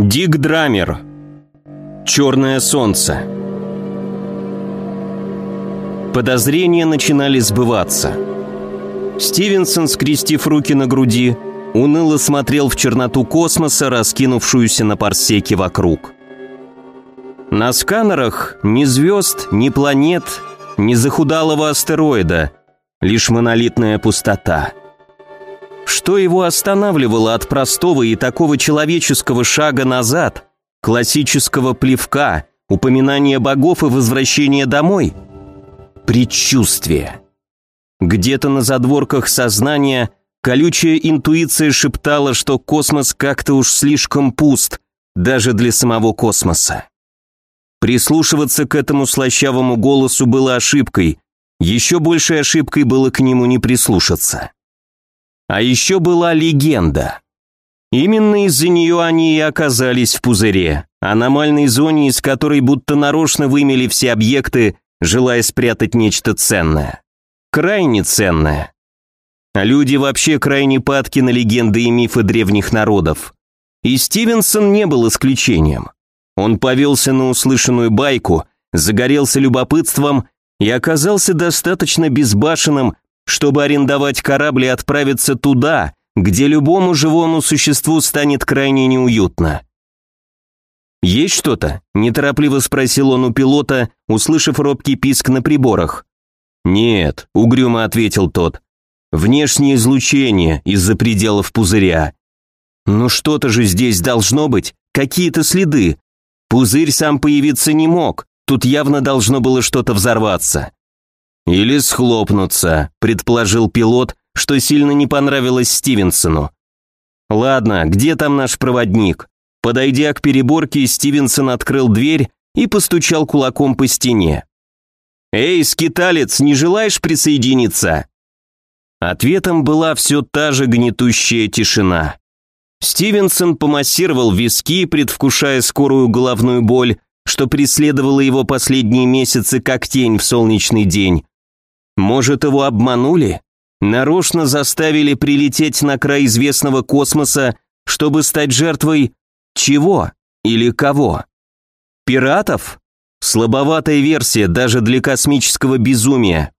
Дик Драмер. Черное солнце. Подозрения начинали сбываться. Стивенсон, скрестив руки на груди, уныло смотрел в черноту космоса, раскинувшуюся на парсеке вокруг. На сканерах ни звезд, ни планет, ни захудалого астероида, лишь монолитная пустота. Что его останавливало от простого и такого человеческого шага назад, классического плевка, упоминания богов и возвращения домой? Предчувствие. Где-то на задворках сознания колючая интуиция шептала, что космос как-то уж слишком пуст, даже для самого космоса. Прислушиваться к этому слащавому голосу было ошибкой, еще большей ошибкой было к нему не прислушаться. А еще была легенда. Именно из-за нее они и оказались в пузыре, аномальной зоне, из которой будто нарочно вымели все объекты, желая спрятать нечто ценное. Крайне ценное. Люди вообще крайне падки на легенды и мифы древних народов. И Стивенсон не был исключением. Он повелся на услышанную байку, загорелся любопытством и оказался достаточно безбашенным, чтобы арендовать корабль и отправиться туда, где любому живому существу станет крайне неуютно. «Есть что-то?» – неторопливо спросил он у пилота, услышав робкий писк на приборах. «Нет», – угрюмо ответил тот. «Внешнее излучение из-за пределов пузыря». «Ну что-то же здесь должно быть, какие-то следы. Пузырь сам появиться не мог, тут явно должно было что-то взорваться». «Или схлопнуться», – предположил пилот, что сильно не понравилось Стивенсону. «Ладно, где там наш проводник?» Подойдя к переборке, Стивенсон открыл дверь и постучал кулаком по стене. «Эй, скиталец, не желаешь присоединиться?» Ответом была все та же гнетущая тишина. Стивенсон помассировал виски, предвкушая скорую головную боль, что преследовало его последние месяцы как тень в солнечный день, может, его обманули? Нарочно заставили прилететь на край известного космоса, чтобы стать жертвой чего или кого? Пиратов? Слабоватая версия даже для космического безумия.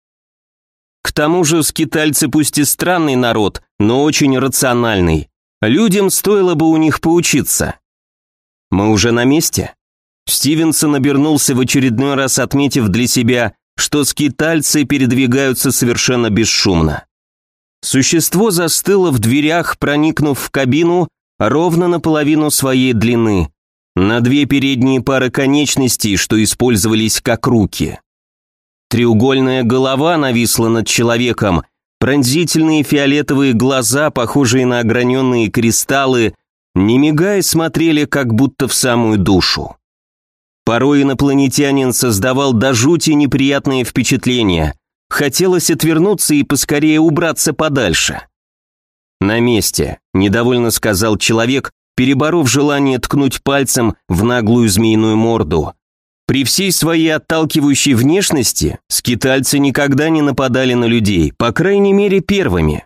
К тому же скитальцы пусть и странный народ, но очень рациональный. Людям стоило бы у них поучиться. Мы уже на месте? Стивенсон обернулся в очередной раз, отметив для себя, что скитальцы передвигаются совершенно бесшумно. Существо застыло в дверях, проникнув в кабину ровно наполовину своей длины, на две передние пары конечностей, что использовались как руки. Треугольная голова нависла над человеком, пронзительные фиолетовые глаза, похожие на ограненные кристаллы, не мигая смотрели как будто в самую душу. Порой инопланетянин создавал до жути неприятные впечатления. Хотелось отвернуться и поскорее убраться подальше. «На месте», – недовольно сказал человек, переборов желание ткнуть пальцем в наглую змеиную морду. При всей своей отталкивающей внешности скитальцы никогда не нападали на людей, по крайней мере первыми.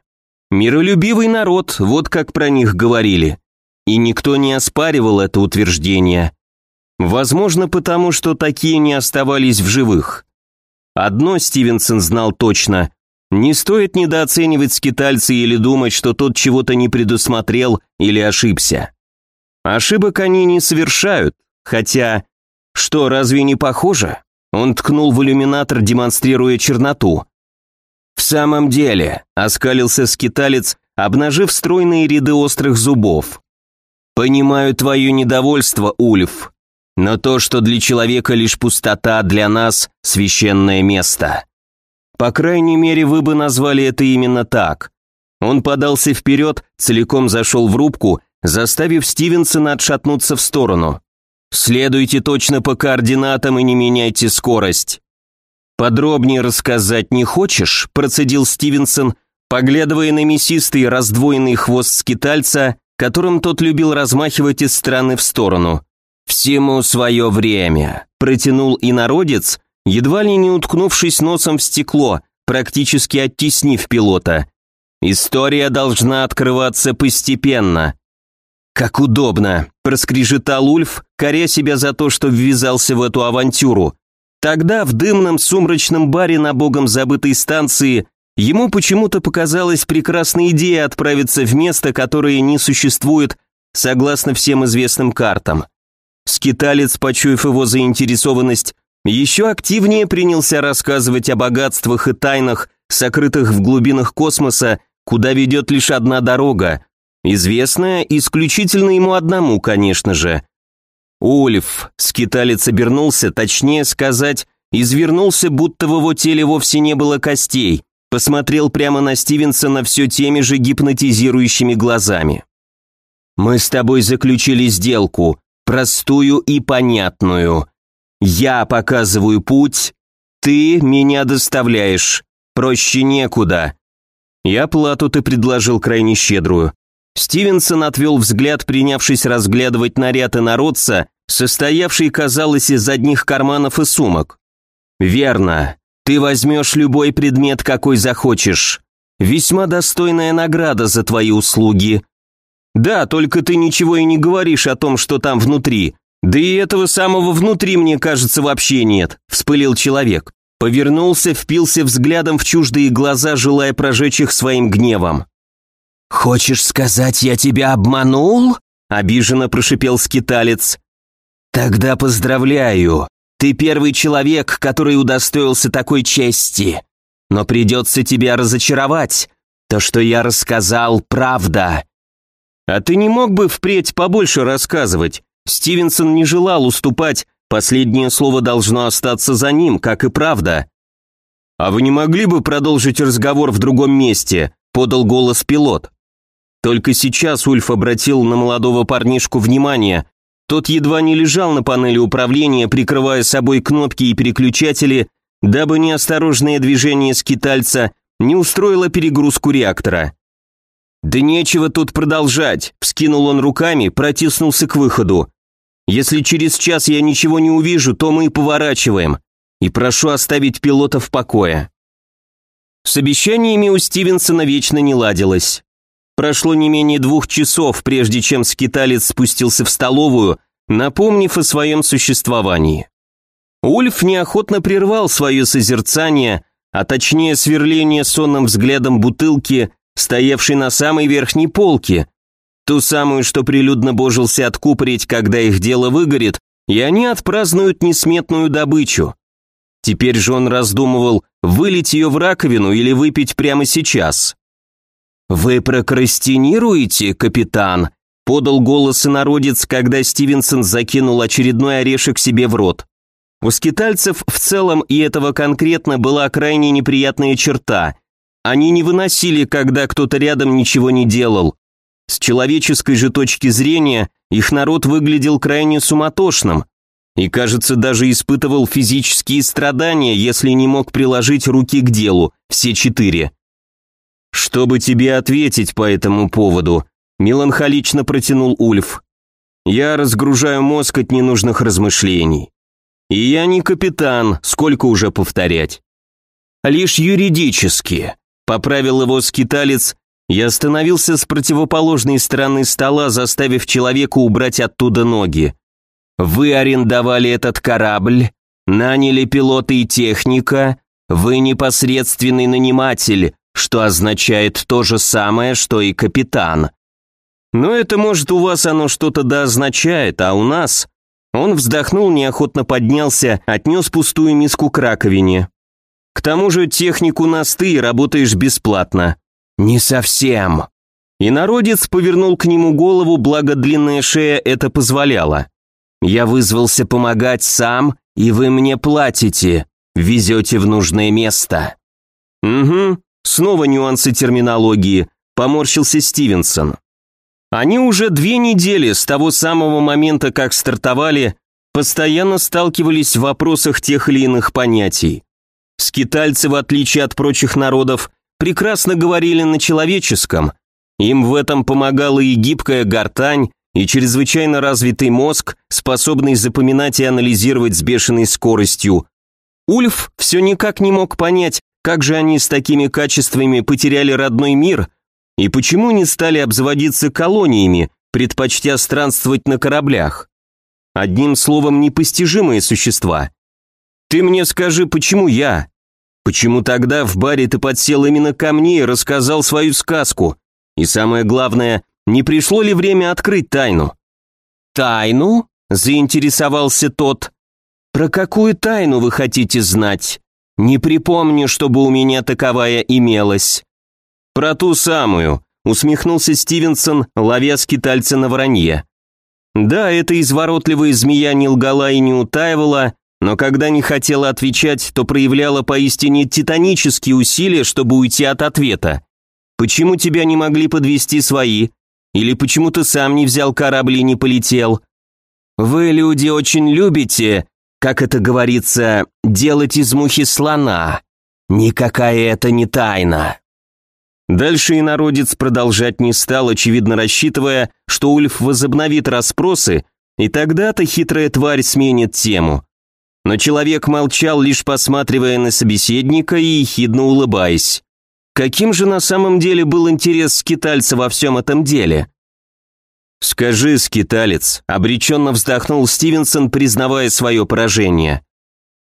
Миролюбивый народ, вот как про них говорили. И никто не оспаривал это утверждение. Возможно, потому что такие не оставались в живых. Одно Стивенсон знал точно. Не стоит недооценивать скитальца или думать, что тот чего-то не предусмотрел или ошибся. Ошибок они не совершают, хотя... Что, разве не похоже? Он ткнул в иллюминатор, демонстрируя черноту. «В самом деле», — оскалился скиталец, обнажив стройные ряды острых зубов. «Понимаю твое недовольство, Ульф, но то, что для человека лишь пустота, для нас – священное место. По крайней мере, вы бы назвали это именно так. Он подался вперед, целиком зашел в рубку, заставив Стивенсона отшатнуться в сторону. «Следуйте точно по координатам и не меняйте скорость». «Подробнее рассказать не хочешь?» – процедил Стивенсон, поглядывая на мясистый раздвоенный хвост скитальца, которым тот любил размахивать из стороны в сторону. «Всему свое время», – протянул и народец, едва ли не уткнувшись носом в стекло, практически оттеснив пилота. «История должна открываться постепенно». «Как удобно!» – проскрежетал Ульф, коря себя за то, что ввязался в эту авантюру. Тогда в дымном сумрачном баре на богом забытой станции ему почему-то показалась прекрасная идея отправиться в место, которое не существует согласно всем известным картам. Скиталец, почуяв его заинтересованность, еще активнее принялся рассказывать о богатствах и тайнах, сокрытых в глубинах космоса, куда ведет лишь одна дорога, известная исключительно ему одному, конечно же. Ульф, скиталец обернулся, точнее сказать, извернулся, будто в его теле вовсе не было костей, посмотрел прямо на Стивенсона все теми же гипнотизирующими глазами. «Мы с тобой заключили сделку, простую и понятную. Я показываю путь, ты меня доставляешь. Проще некуда. И оплату ты предложил крайне щедрую. Стивенсон отвел взгляд, принявшись разглядывать наряд инородца, состоявший, казалось, из одних карманов и сумок. «Верно. Ты возьмешь любой предмет, какой захочешь. Весьма достойная награда за твои услуги. Да, только ты ничего и не говоришь о том, что там внутри. «Да и этого самого внутри, мне кажется, вообще нет», – вспылил человек. Повернулся, впился взглядом в чуждые глаза, желая прожечь их своим гневом. «Хочешь сказать, я тебя обманул?» – обиженно прошипел скиталец. «Тогда поздравляю. Ты первый человек, который удостоился такой чести. Но придется тебя разочаровать. То, что я рассказал, правда». «А ты не мог бы впредь побольше рассказывать?» Стивенсон не желал уступать, последнее слово должно остаться за ним, как и правда. «А вы не могли бы продолжить разговор в другом месте?» – подал голос пилот. Только сейчас Ульф обратил на молодого парнишку внимание. Тот едва не лежал на панели управления, прикрывая собой кнопки и переключатели, дабы неосторожное движение скитальца не устроило перегрузку реактора. «Да нечего тут продолжать», – вскинул он руками, протиснулся к выходу. Если через час я ничего не увижу, то мы поворачиваем. И прошу оставить пилота в покое». С обещаниями у Стивенсона вечно не ладилось. Прошло не менее двух часов, прежде чем скиталец спустился в столовую, напомнив о своем существовании. Ульф неохотно прервал свое созерцание, а точнее сверление сонным взглядом бутылки, стоявшей на самой верхней полке, Ту самую, что прилюдно божился откупорить, когда их дело выгорит, и они отпразднуют несметную добычу. Теперь же он раздумывал, вылить ее в раковину или выпить прямо сейчас. «Вы прокрастинируете, капитан?» – подал голос инородец, когда Стивенсон закинул очередной орешек себе в рот. У скитальцев в целом и этого конкретно была крайне неприятная черта. Они не выносили, когда кто-то рядом ничего не делал. С человеческой же точки зрения их народ выглядел крайне суматошным и, кажется, даже испытывал физические страдания, если не мог приложить руки к делу, все четыре. «Чтобы тебе ответить по этому поводу», – меланхолично протянул Ульф. «Я разгружаю мозг от ненужных размышлений. И я не капитан, сколько уже повторять. Лишь юридически», – поправил его скиталец я остановился с противоположной стороны стола, заставив человека убрать оттуда ноги. «Вы арендовали этот корабль, наняли пилота и техника, вы непосредственный наниматель, что означает то же самое, что и капитан. Но это может у вас оно что-то да означает, а у нас...» Он вздохнул, неохотно поднялся, отнес пустую миску к раковине. «К тому же технику нас ты работаешь бесплатно. «Не совсем». И народец повернул к нему голову, благо длинная шея это позволяла. «Я вызвался помогать сам, и вы мне платите, везете в нужное место». «Угу, снова нюансы терминологии», – поморщился Стивенсон. Они уже две недели с того самого момента, как стартовали, постоянно сталкивались в вопросах тех или иных понятий. Скитальцы, в отличие от прочих народов, прекрасно говорили на человеческом. Им в этом помогала и гибкая гортань, и чрезвычайно развитый мозг, способный запоминать и анализировать с бешеной скоростью. Ульф все никак не мог понять, как же они с такими качествами потеряли родной мир и почему не стали обзаводиться колониями, предпочтя странствовать на кораблях. Одним словом, непостижимые существа. Ты мне скажи, почему я? Почему тогда в баре ты подсел именно ко мне и рассказал свою сказку? И самое главное, не пришло ли время открыть тайну? Тайну? Заинтересовался тот. Про какую тайну вы хотите знать? Не припомню, чтобы у меня таковая имелась. Про ту самую, усмехнулся Стивенсон, ловя скитальца на вранье. Да, эта изворотливая змея не лгала и не утаивала, но когда не хотела отвечать, то проявляла поистине титанические усилия, чтобы уйти от ответа. Почему тебя не могли подвести свои? Или почему ты сам не взял корабль и не полетел? Вы, люди, очень любите, как это говорится, делать из мухи слона. Никакая это не тайна. Дальше и народец продолжать не стал, очевидно рассчитывая, что Ульф возобновит расспросы, и тогда-то хитрая тварь сменит тему. Но человек молчал, лишь посматривая на собеседника и ехидно улыбаясь. Каким же на самом деле был интерес скитальца во всем этом деле? «Скажи, скиталец», — обреченно вздохнул Стивенсон, признавая свое поражение.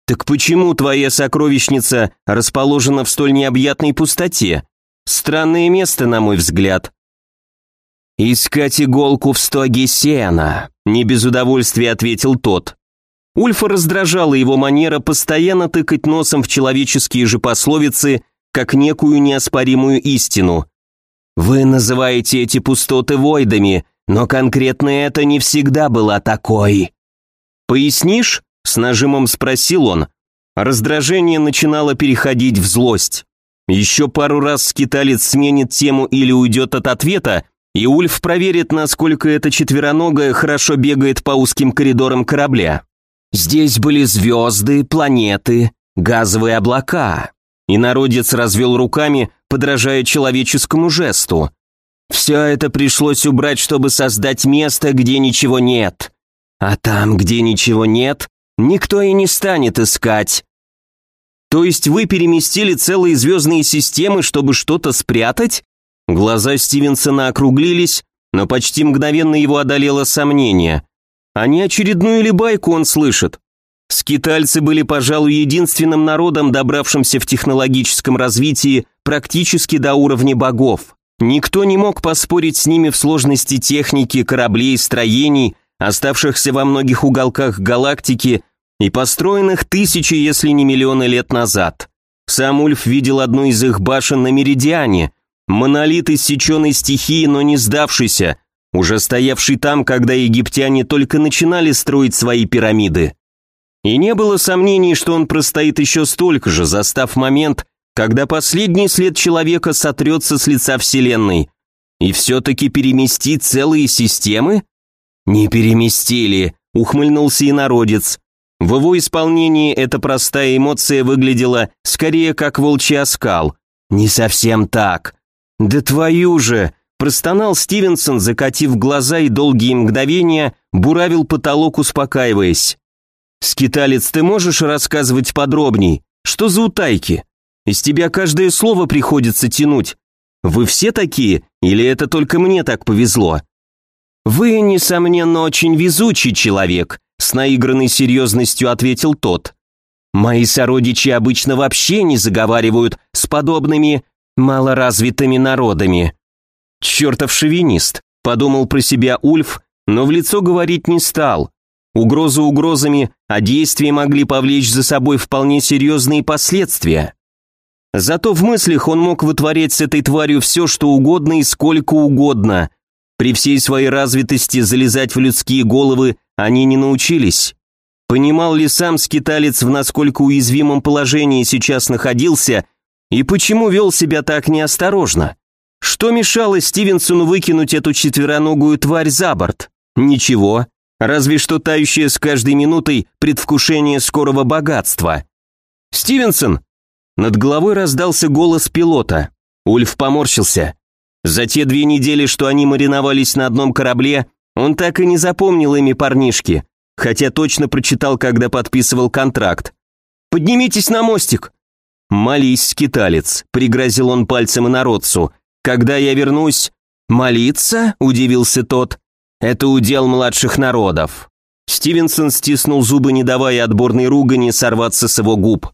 «Так почему твоя сокровищница расположена в столь необъятной пустоте? Странное место, на мой взгляд». «Искать иголку в стоге сена», — не без удовольствия ответил тот. Ульфа раздражала его манера постоянно тыкать носом в человеческие же пословицы, как некую неоспоримую истину. «Вы называете эти пустоты войдами, но конкретно это не всегда была такой. «Пояснишь?» – с нажимом спросил он. Раздражение начинало переходить в злость. Еще пару раз скиталец сменит тему или уйдет от ответа, и Ульф проверит, насколько эта четвероногая хорошо бегает по узким коридорам корабля. Здесь были звезды, планеты, газовые облака. И народец развел руками, подражая человеческому жесту. Все это пришлось убрать, чтобы создать место, где ничего нет. А там, где ничего нет, никто и не станет искать. То есть вы переместили целые звездные системы, чтобы что-то спрятать? Глаза Стивенсона округлились, но почти мгновенно его одолело сомнение. А не очередную ли байку он слышит? Скитальцы были, пожалуй, единственным народом, добравшимся в технологическом развитии практически до уровня богов. Никто не мог поспорить с ними в сложности техники, кораблей, строений, оставшихся во многих уголках галактики и построенных тысячи, если не миллионы лет назад. Сам Ульф видел одну из их башен на Меридиане, монолит иссеченной стихии, но не сдавшийся, уже стоявший там, когда египтяне только начинали строить свои пирамиды. И не было сомнений, что он простоит еще столько же, застав момент, когда последний след человека сотрется с лица Вселенной, и все-таки переместить целые системы? Не переместили, ухмыльнулся и. В его исполнении эта простая эмоция выглядела скорее как волчий оскал. Не совсем так. Да твою же! Простонал Стивенсон, закатив глаза и долгие мгновения буравил потолок, успокаиваясь. «Скиталец, ты можешь рассказывать подробней? Что за утайки?» Из тебя каждое слово приходится тянуть. Вы все такие, или это только мне так повезло? Вы, несомненно, очень везучий человек, с наигранной серьезностью ответил тот. Мои сородичи обычно вообще не заговаривают с подобными малоразвитыми народами. Чертов шовинист, подумал про себя Ульф, но в лицо говорить не стал. Угрозы угрозами, а действия могли повлечь за собой вполне серьезные последствия. Зато в мыслях он мог вытворять с этой тварью все, что угодно и сколько угодно. При всей своей развитости залезать в людские головы они не научились. Понимал ли сам скиталец, в насколько уязвимом положении сейчас находился, и почему вел себя так неосторожно? Что мешало Стивенсону выкинуть эту четвероногую тварь за борт? Ничего, разве что тающее с каждой минутой предвкушение скорого богатства. «Стивенсон, над головой раздался голос пилота. Ульф поморщился. За те две недели, что они мариновались на одном корабле, он так и не запомнил ими парнишки, хотя точно прочитал, когда подписывал контракт. «Поднимитесь на мостик!» «Молись, скиталец», — пригрозил он пальцем инородцу. «Когда я вернусь...» «Молиться?» — удивился тот. Это удел младших народов». Стивенсон стиснул зубы, не давая отборной ругани сорваться с его губ.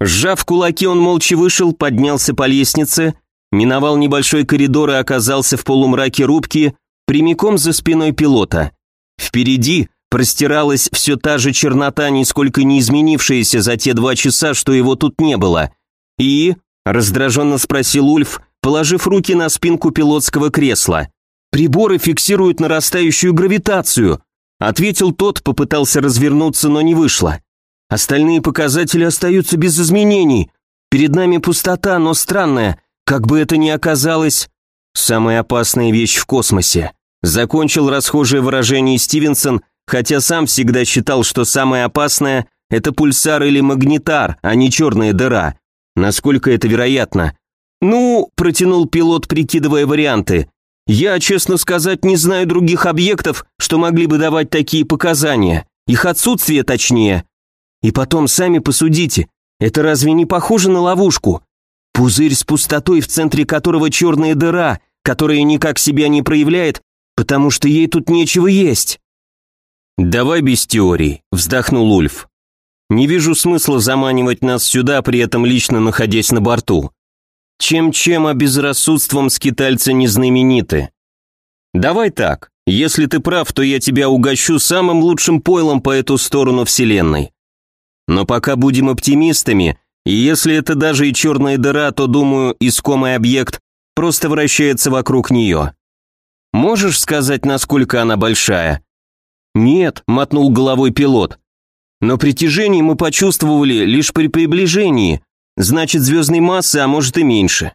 Сжав кулаки, он молча вышел, поднялся по лестнице, миновал небольшой коридор и оказался в полумраке рубки, прямиком за спиной пилота. Впереди простиралась все та же чернота, нисколько не изменившаяся за те два часа, что его тут не было. «И?» – раздраженно спросил Ульф, положив руки на спинку пилотского кресла. «Приборы фиксируют нарастающую гравитацию», – ответил тот, попытался развернуться, но не вышло. «Остальные показатели остаются без изменений. Перед нами пустота, но странная, как бы это ни оказалось...» «Самая опасная вещь в космосе», – закончил расхожее выражение Стивенсон, хотя сам всегда считал, что самое опасное – это пульсар или магнитар, а не черная дыра. Насколько это вероятно? «Ну», – протянул пилот, прикидывая варианты, «я, честно сказать, не знаю других объектов, что могли бы давать такие показания. Их отсутствие точнее. И потом, сами посудите, это разве не похоже на ловушку? Пузырь с пустотой, в центре которого черная дыра, которая никак себя не проявляет, потому что ей тут нечего есть». «Давай без теорий», – вздохнул Ульф. «Не вижу смысла заманивать нас сюда, при этом лично находясь на борту. Чем-чем, а безрассудством скитальцы не знамениты. Давай так, если ты прав, то я тебя угощу самым лучшим пойлом по эту сторону Вселенной. Но пока будем оптимистами, и если это даже и черная дыра, то, думаю, искомый объект просто вращается вокруг нее. Можешь сказать, насколько она большая?» «Нет», — мотнул головой пилот. «Но притяжение мы почувствовали лишь при приближении, Значит, звездной массы, а может и меньше.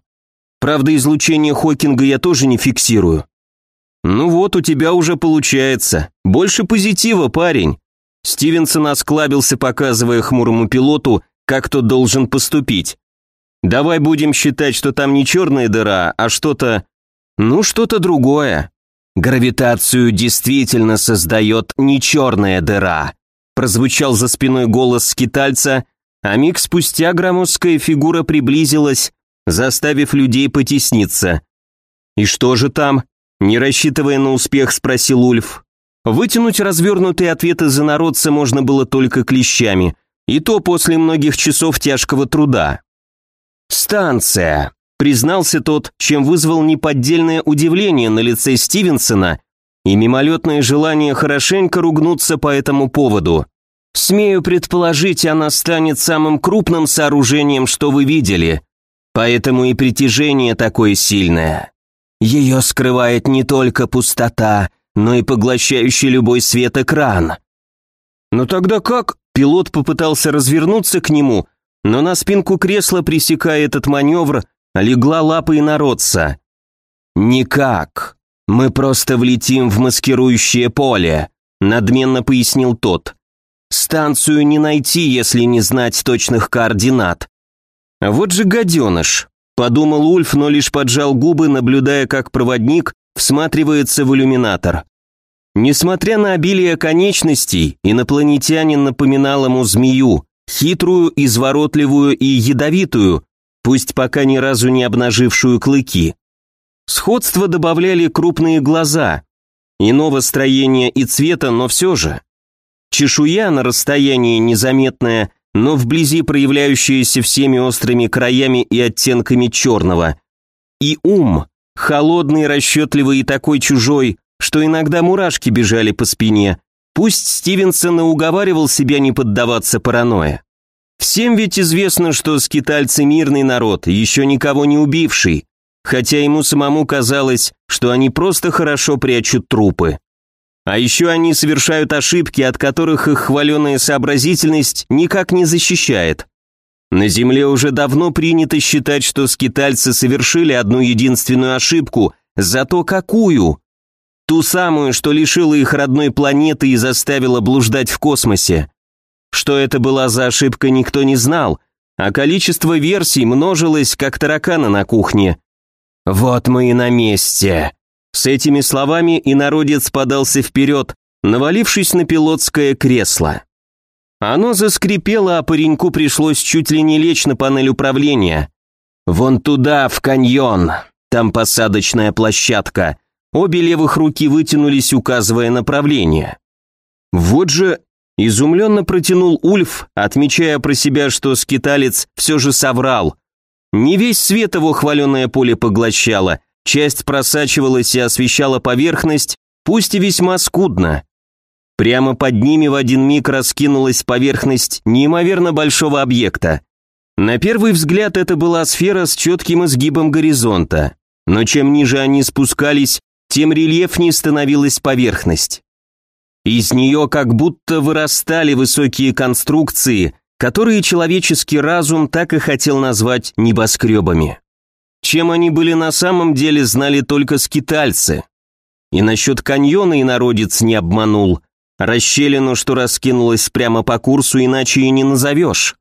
Правда, излучение Хокинга я тоже не фиксирую. Ну вот, у тебя уже получается. Больше позитива, парень. Стивенсон осклабился, показывая хмурому пилоту, как тот должен поступить. Давай будем считать, что там не черная дыра, а что-то... Ну, что-то другое. Гравитацию действительно создает не черная дыра. Прозвучал за спиной голос скитальца, а миг спустя громоздкая фигура приблизилась, заставив людей потесниться. «И что же там?» Не рассчитывая на успех, спросил Ульф. Вытянуть развернутые ответы за народца можно было только клещами, и то после многих часов тяжкого труда. «Станция», — признался тот, чем вызвал неподдельное удивление на лице Стивенсона и мимолетное желание хорошенько ругнуться по этому поводу. Смею предположить, она станет самым крупным сооружением, что вы видели, поэтому и притяжение такое сильное. Ее скрывает не только пустота, но и поглощающий любой свет экран. Но тогда как? Пилот попытался развернуться к нему, но на спинку кресла, пресекая этот маневр, легла лапа инородца. «Никак. Мы просто влетим в маскирующее поле», надменно пояснил тот. Станцию не найти, если не знать точных координат. Вот же гаденыш, подумал Ульф, но лишь поджал губы, наблюдая, как проводник всматривается в иллюминатор. Несмотря на обилие конечностей, инопланетянин напоминал ему змею, хитрую, изворотливую и ядовитую, пусть пока ни разу не обнажившую клыки. Сходство добавляли крупные глаза, иного строения и цвета, но все же. Чешуя на расстоянии незаметная, но вблизи проявляющаяся всеми острыми краями и оттенками черного. И ум, холодный, расчетливый и такой чужой, что иногда мурашки бежали по спине. Пусть Стивенсон и уговаривал себя не поддаваться паранойе. Всем ведь известно, что скитальцы мирный народ, еще никого не убивший, хотя ему самому казалось, что они просто хорошо прячут трупы. А еще они совершают ошибки, от которых их хваленая сообразительность никак не защищает. На Земле уже давно принято считать, что скитальцы совершили одну единственную ошибку, зато какую? Ту самую, что лишила их родной планеты и заставила блуждать в космосе. Что это была за ошибка, никто не знал, а количество версий множилось, как тараканы на кухне. «Вот мы и на месте», с этими словами и народец подался вперед, навалившись на пилотское кресло. Оно заскрипело, а пареньку пришлось чуть ли не лечь на панель управления. «Вон туда, в каньон, там посадочная площадка. обе левых руки вытянулись, указывая направление. Вот же изумленно протянул Ульф, отмечая про себя, что скиталец все же соврал. Не весь свет его хваленое поле поглощало, часть просачивалась и освещала поверхность, пусть и весьма скудно. Прямо под ними в один миг раскинулась поверхность неимоверно большого объекта. На первый взгляд это была сфера с четким изгибом горизонта, но чем ниже они спускались, тем рельефнее становилась поверхность. Из нее как будто вырастали высокие конструкции, которые человеческий разум так и хотел назвать небоскребами. Чем они были на самом деле, знали только скитальцы. И насчет каньона и народец не обманул. Расщелину, что раскинулась прямо по курсу, иначе и не назовешь.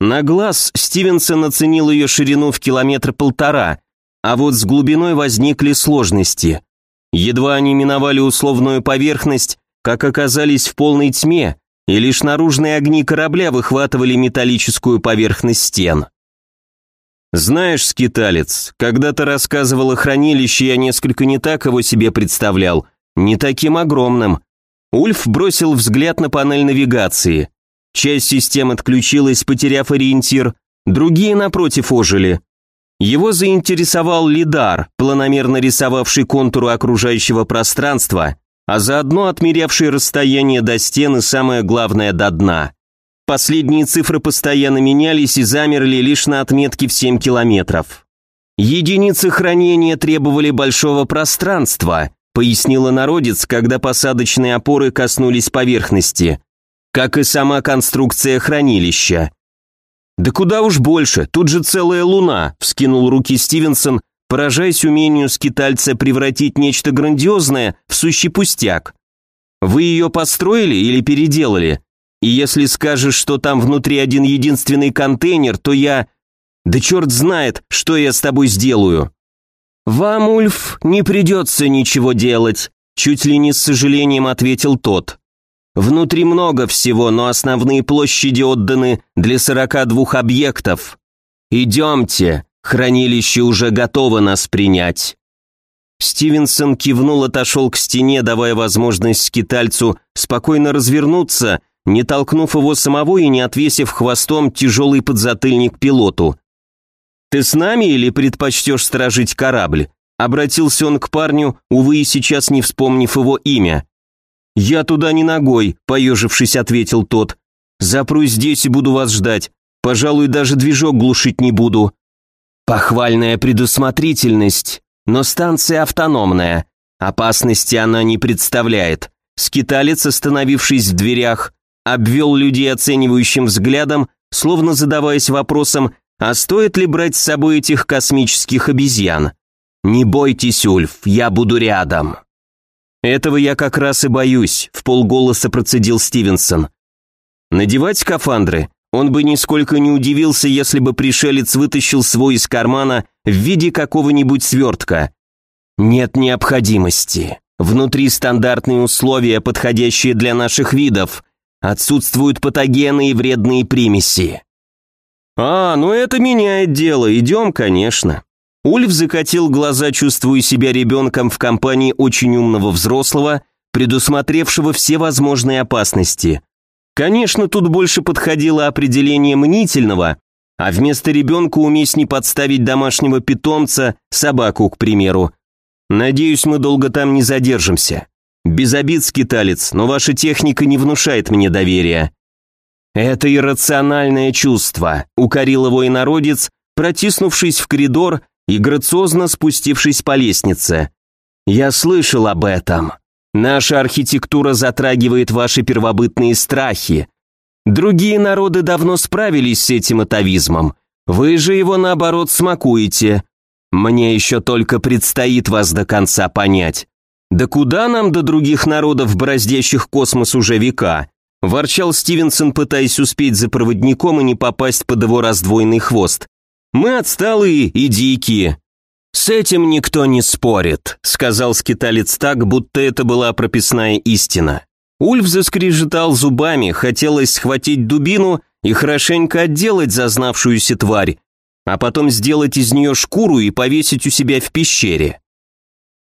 На глаз Стивенсон оценил ее ширину в километр полтора, а вот с глубиной возникли сложности. Едва они миновали условную поверхность, как оказались в полной тьме, и лишь наружные огни корабля выхватывали металлическую поверхность стен. «Знаешь, скиталец, когда ты рассказывал о хранилище, я несколько не так его себе представлял, не таким огромным». Ульф бросил взгляд на панель навигации. Часть систем отключилась, потеряв ориентир, другие, напротив, ожили. Его заинтересовал лидар, планомерно рисовавший контуру окружающего пространства, а заодно отмерявший расстояние до стены, самое главное, до дна. Последние цифры постоянно менялись и замерли лишь на отметке в 7 километров. Единицы хранения требовали большого пространства, пояснила народец, когда посадочные опоры коснулись поверхности, как и сама конструкция хранилища. «Да куда уж больше, тут же целая луна», – вскинул руки Стивенсон, поражаясь умению скитальца превратить нечто грандиозное в сущий пустяк. Вы ее построили или переделали? И если скажешь, что там внутри один единственный контейнер, то я... Да черт знает, что я с тобой сделаю. Вам, Ульф, не придется ничего делать, чуть ли не с сожалением ответил тот. Внутри много всего, но основные площади отданы для 42 объектов. Идемте, Хранилище уже готово нас принять». Стивенсон кивнул, отошел к стене, давая возможность скитальцу спокойно развернуться, не толкнув его самого и не отвесив хвостом тяжелый подзатыльник пилоту. «Ты с нами или предпочтешь сторожить корабль?» Обратился он к парню, увы, и сейчас не вспомнив его имя. «Я туда не ногой», — поежившись, ответил тот. «Запрусь здесь и буду вас ждать. Пожалуй, даже движок глушить не буду. Похвальная предусмотрительность, но станция автономная. Опасности она не представляет. Скиталец, остановившись в дверях, обвел людей оценивающим взглядом, словно задаваясь вопросом, а стоит ли брать с собой этих космических обезьян? «Не бойтесь, Ульф, я буду рядом». «Этого я как раз и боюсь», — в полголоса процедил Стивенсон. «Надевать скафандры? Он бы нисколько не удивился, если бы пришелец вытащил свой из кармана в виде какого-нибудь свертка. Нет необходимости. Внутри стандартные условия, подходящие для наших видов. Отсутствуют патогены и вредные примеси. «А, ну это меняет дело, идем, конечно». Ульф закатил глаза, чувствуя себя ребенком в компании очень умного взрослого, предусмотревшего все возможные опасности. Конечно, тут больше подходило определение мнительного, а вместо ребенка уместней подставить домашнего питомца, собаку, к примеру. Надеюсь, мы долго там не задержимся. Без обид, скиталец, но ваша техника не внушает мне доверия. Это иррациональное чувство, укорил его инородец, протиснувшись в коридор и грациозно спустившись по лестнице. Я слышал об этом. Наша архитектура затрагивает ваши первобытные страхи. Другие народы давно справились с этим атовизмом. Вы же его, наоборот, смакуете. Мне еще только предстоит вас до конца понять. Да куда нам до других народов, бороздящих космос уже века? Ворчал Стивенсон, пытаясь успеть за проводником и не попасть под его раздвоенный хвост. Мы отсталые и дикие. «С этим никто не спорит», — сказал скиталец так, будто это была прописная истина. Ульф заскрежетал зубами, хотелось схватить дубину и хорошенько отделать зазнавшуюся тварь, а потом сделать из нее шкуру и повесить у себя в пещере.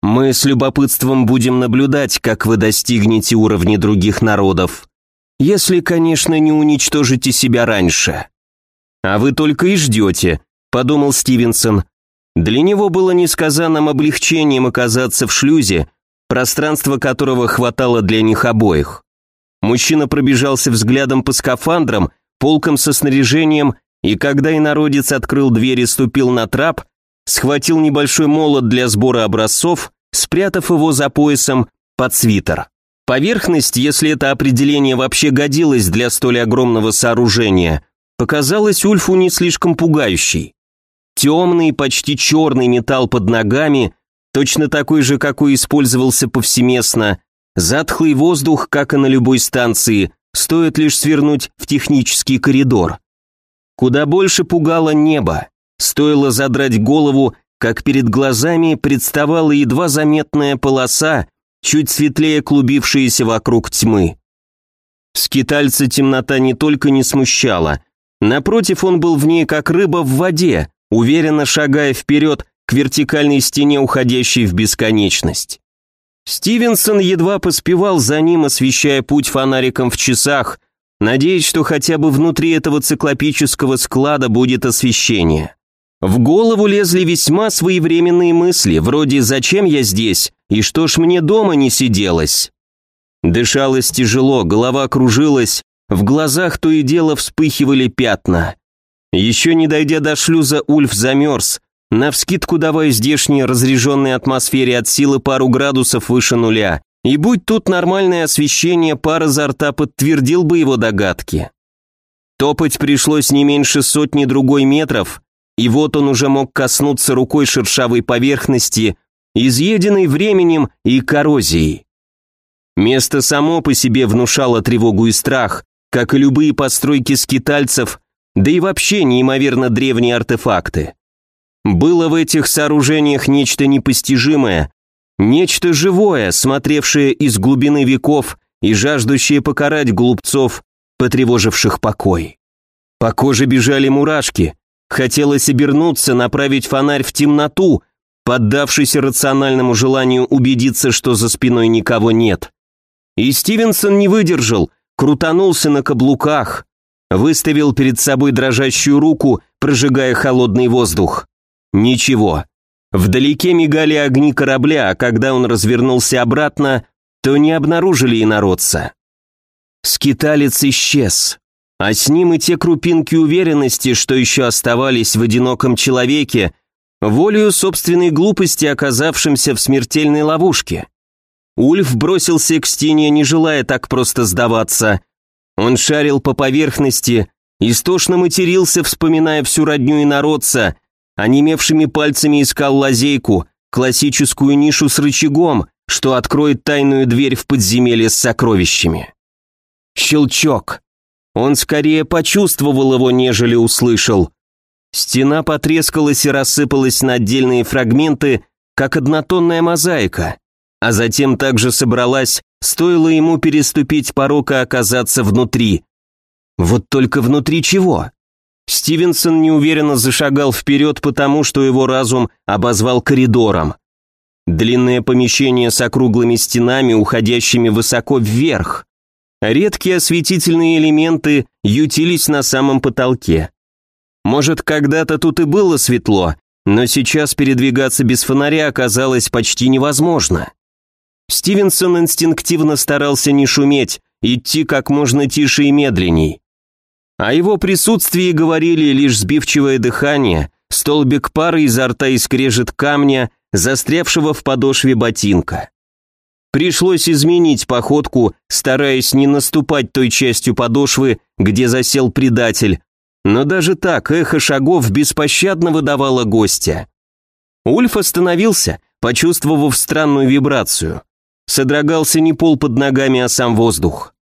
Мы с любопытством будем наблюдать, как вы достигнете уровня других народов. Если, конечно, не уничтожите себя раньше. А вы только и ждете, подумал Стивенсон. Для него было несказанным облегчением оказаться в шлюзе, пространства которого хватало для них обоих. Мужчина пробежался взглядом по скафандрам, полкам со снаряжением, и когда инородец открыл дверь и ступил на трап, схватил небольшой молот для сбора образцов, спрятав его за поясом под свитер. Поверхность, если это определение вообще годилось для столь огромного сооружения, показалась Ульфу не слишком пугающей. Темный, почти черный металл под ногами, точно такой же, какой использовался повсеместно, затхлый воздух, как и на любой станции, стоит лишь свернуть в технический коридор. Куда больше пугало небо. Стоило задрать голову, как перед глазами представала едва заметная полоса, чуть светлее клубившаяся вокруг тьмы. Скитальца темнота не только не смущала, напротив, он был в ней как рыба в воде, уверенно шагая вперед к вертикальной стене, уходящей в бесконечность. Стивенсон едва поспевал за ним, освещая путь фонариком в часах, надеясь, что хотя бы внутри этого циклопического склада будет освещение. В голову лезли весьма своевременные мысли, вроде «Зачем я здесь?» и «Что ж мне дома не сиделось?» Дышалось тяжело, голова кружилась, в глазах то и дело вспыхивали пятна. Еще не дойдя до шлюза, Ульф замерз, навскидку давая здешней разреженной атмосфере от силы пару градусов выше нуля, и будь тут нормальное освещение, пар изо рта подтвердил бы его догадки. Топать пришлось не меньше сотни другой метров, и вот он уже мог коснуться рукой шершавой поверхности, изъеденной временем и коррозией. Место само по себе внушало тревогу и страх, как и любые постройки скитальцев, да и вообще неимоверно древние артефакты. Было в этих сооружениях нечто непостижимое, нечто живое, смотревшее из глубины веков и жаждущее покарать глупцов, потревоживших покой. По коже бежали мурашки, Хотелось обернуться, направить фонарь в темноту, поддавшись рациональному желанию убедиться, что за спиной никого нет. И Стивенсон не выдержал, крутанулся на каблуках, выставил перед собой дрожащую руку, прожигая холодный воздух. Ничего. Вдалеке мигали огни корабля, а когда он развернулся обратно, то не обнаружили инородца. Скиталец исчез а с ним и те крупинки уверенности, что еще оставались в одиноком человеке, волею собственной глупости, оказавшимся в смертельной ловушке. Ульф бросился к стене, не желая так просто сдаваться. Он шарил по поверхности, истошно матерился, вспоминая всю родню и народца, онемевшими пальцами искал лазейку, классическую нишу с рычагом, что откроет тайную дверь в подземелье с сокровищами. Щелчок. Он скорее почувствовал его, нежели услышал. Стена потрескалась и рассыпалась на отдельные фрагменты, как однотонная мозаика, а затем также собралась, стоило ему переступить порог и оказаться внутри. Вот только внутри чего? Стивенсон неуверенно зашагал вперед, потому что его разум обозвал коридором. Длинное помещение с округлыми стенами, уходящими высоко вверх. Редкие осветительные элементы ютились на самом потолке. Может, когда-то тут и было светло, но сейчас передвигаться без фонаря оказалось почти невозможно. Стивенсон инстинктивно старался не шуметь, идти как можно тише и медленней. О его присутствии говорили лишь сбивчивое дыхание, столбик пары изо рта и скрежет камня, застрявшего в подошве ботинка. Пришлось изменить походку, стараясь не наступать той частью подошвы, где засел предатель. Но даже так эхо шагов беспощадно выдавало гостя. Ульф остановился, почувствовав странную вибрацию. Содрогался не пол под ногами, а сам воздух.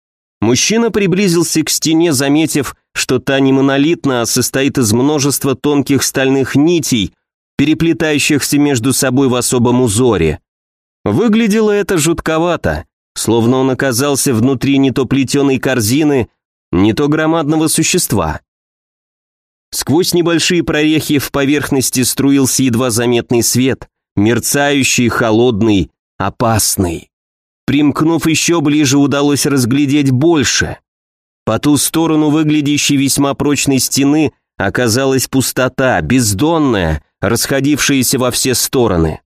Мужчина приблизился к стене, заметив, что та не монолитна, а состоит из множества тонких стальных нитей, переплетающихся между собой в особом узоре. Выглядело это жутковато, словно он оказался внутри не то плетеной корзины, не то громадного существа. Сквозь небольшие прорехи в поверхности струился едва заметный свет, мерцающий, холодный, опасный. Примкнув еще ближе, удалось разглядеть больше. По ту сторону выглядящей весьма прочной стены оказалась пустота, бездонная, расходившаяся во все стороны.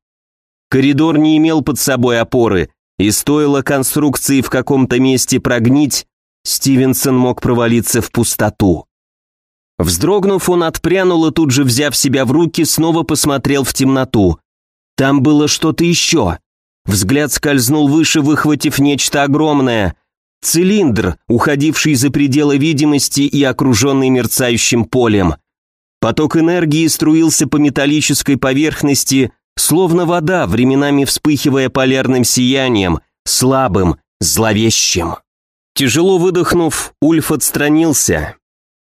Коридор не имел под собой опоры, и стоило конструкции в каком-то месте прогнить, Стивенсон мог провалиться в пустоту. Вздрогнув, он отпрянул и тут же, взяв себя в руки, снова посмотрел в темноту. Там было что-то еще. Взгляд скользнул выше, выхватив нечто огромное. Цилиндр, уходивший за пределы видимости и окруженный мерцающим полем. Поток энергии струился по металлической поверхности, словно вода, временами вспыхивая полярным сиянием, слабым, зловещим. Тяжело выдохнув, Ульф отстранился.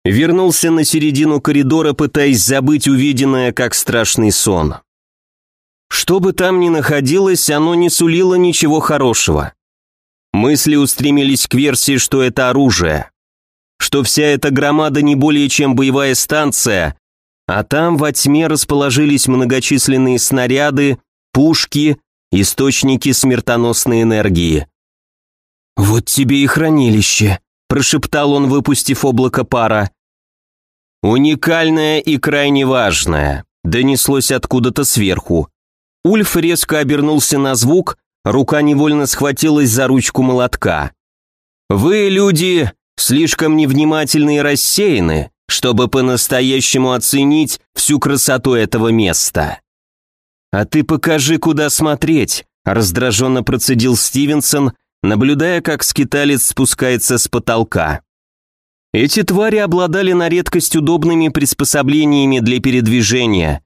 Вернулся на середину коридора, пытаясь забыть увиденное, как страшный сон. Что бы там ни находилось, оно не сулило ничего хорошего. Мысли устремились к версии, что это оружие. Что вся эта громада не более чем боевая станция, а там во тьме расположились многочисленные снаряды, пушки, источники смертоносной энергии. «Вот тебе и хранилище», – прошептал он, выпустив облако пара. «Уникальное и крайне важное», – донеслось откуда-то сверху. Ульф резко обернулся на звук, рука невольно схватилась за ручку молотка. «Вы, люди, слишком невнимательны и рассеяны, чтобы по-настоящему оценить всю красоту этого места». «А ты покажи, куда смотреть», – раздраженно процедил Стивенсон, наблюдая, как скиталец спускается с потолка. Эти твари обладали на редкость удобными приспособлениями для передвижения.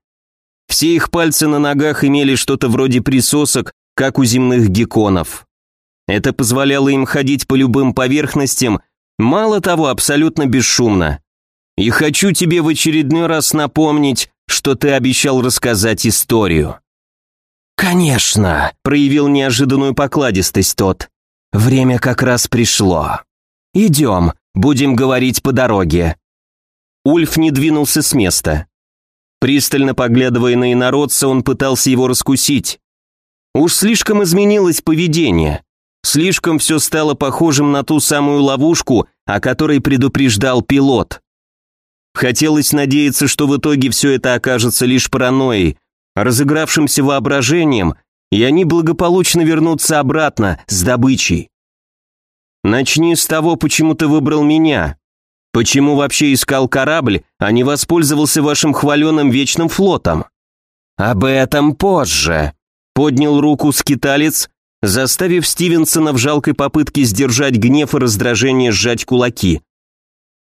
Все их пальцы на ногах имели что-то вроде присосок, как у земных гекконов. Это позволяло им ходить по любым поверхностям, мало того, абсолютно бесшумно. И хочу тебе в очередной раз напомнить, что ты обещал рассказать историю. «Конечно», — проявил неожиданную покладистость тот. Время как раз пришло. Идем, будем говорить по дороге. Ульф не двинулся с места. Пристально поглядывая на инородца, он пытался его раскусить. Уж слишком изменилось поведение. Слишком все стало похожим на ту самую ловушку, о которой предупреждал пилот. Хотелось надеяться, что в итоге все это окажется лишь паранойей, разыгравшимся воображением, и они благополучно вернутся обратно с добычей. Начни с того, почему ты выбрал меня. Почему вообще искал корабль, а не воспользовался вашим хваленым вечным флотом? Об этом позже. Поднял руку скиталец, заставив Стивенсона в жалкой попытке сдержать гнев и раздражение сжать кулаки.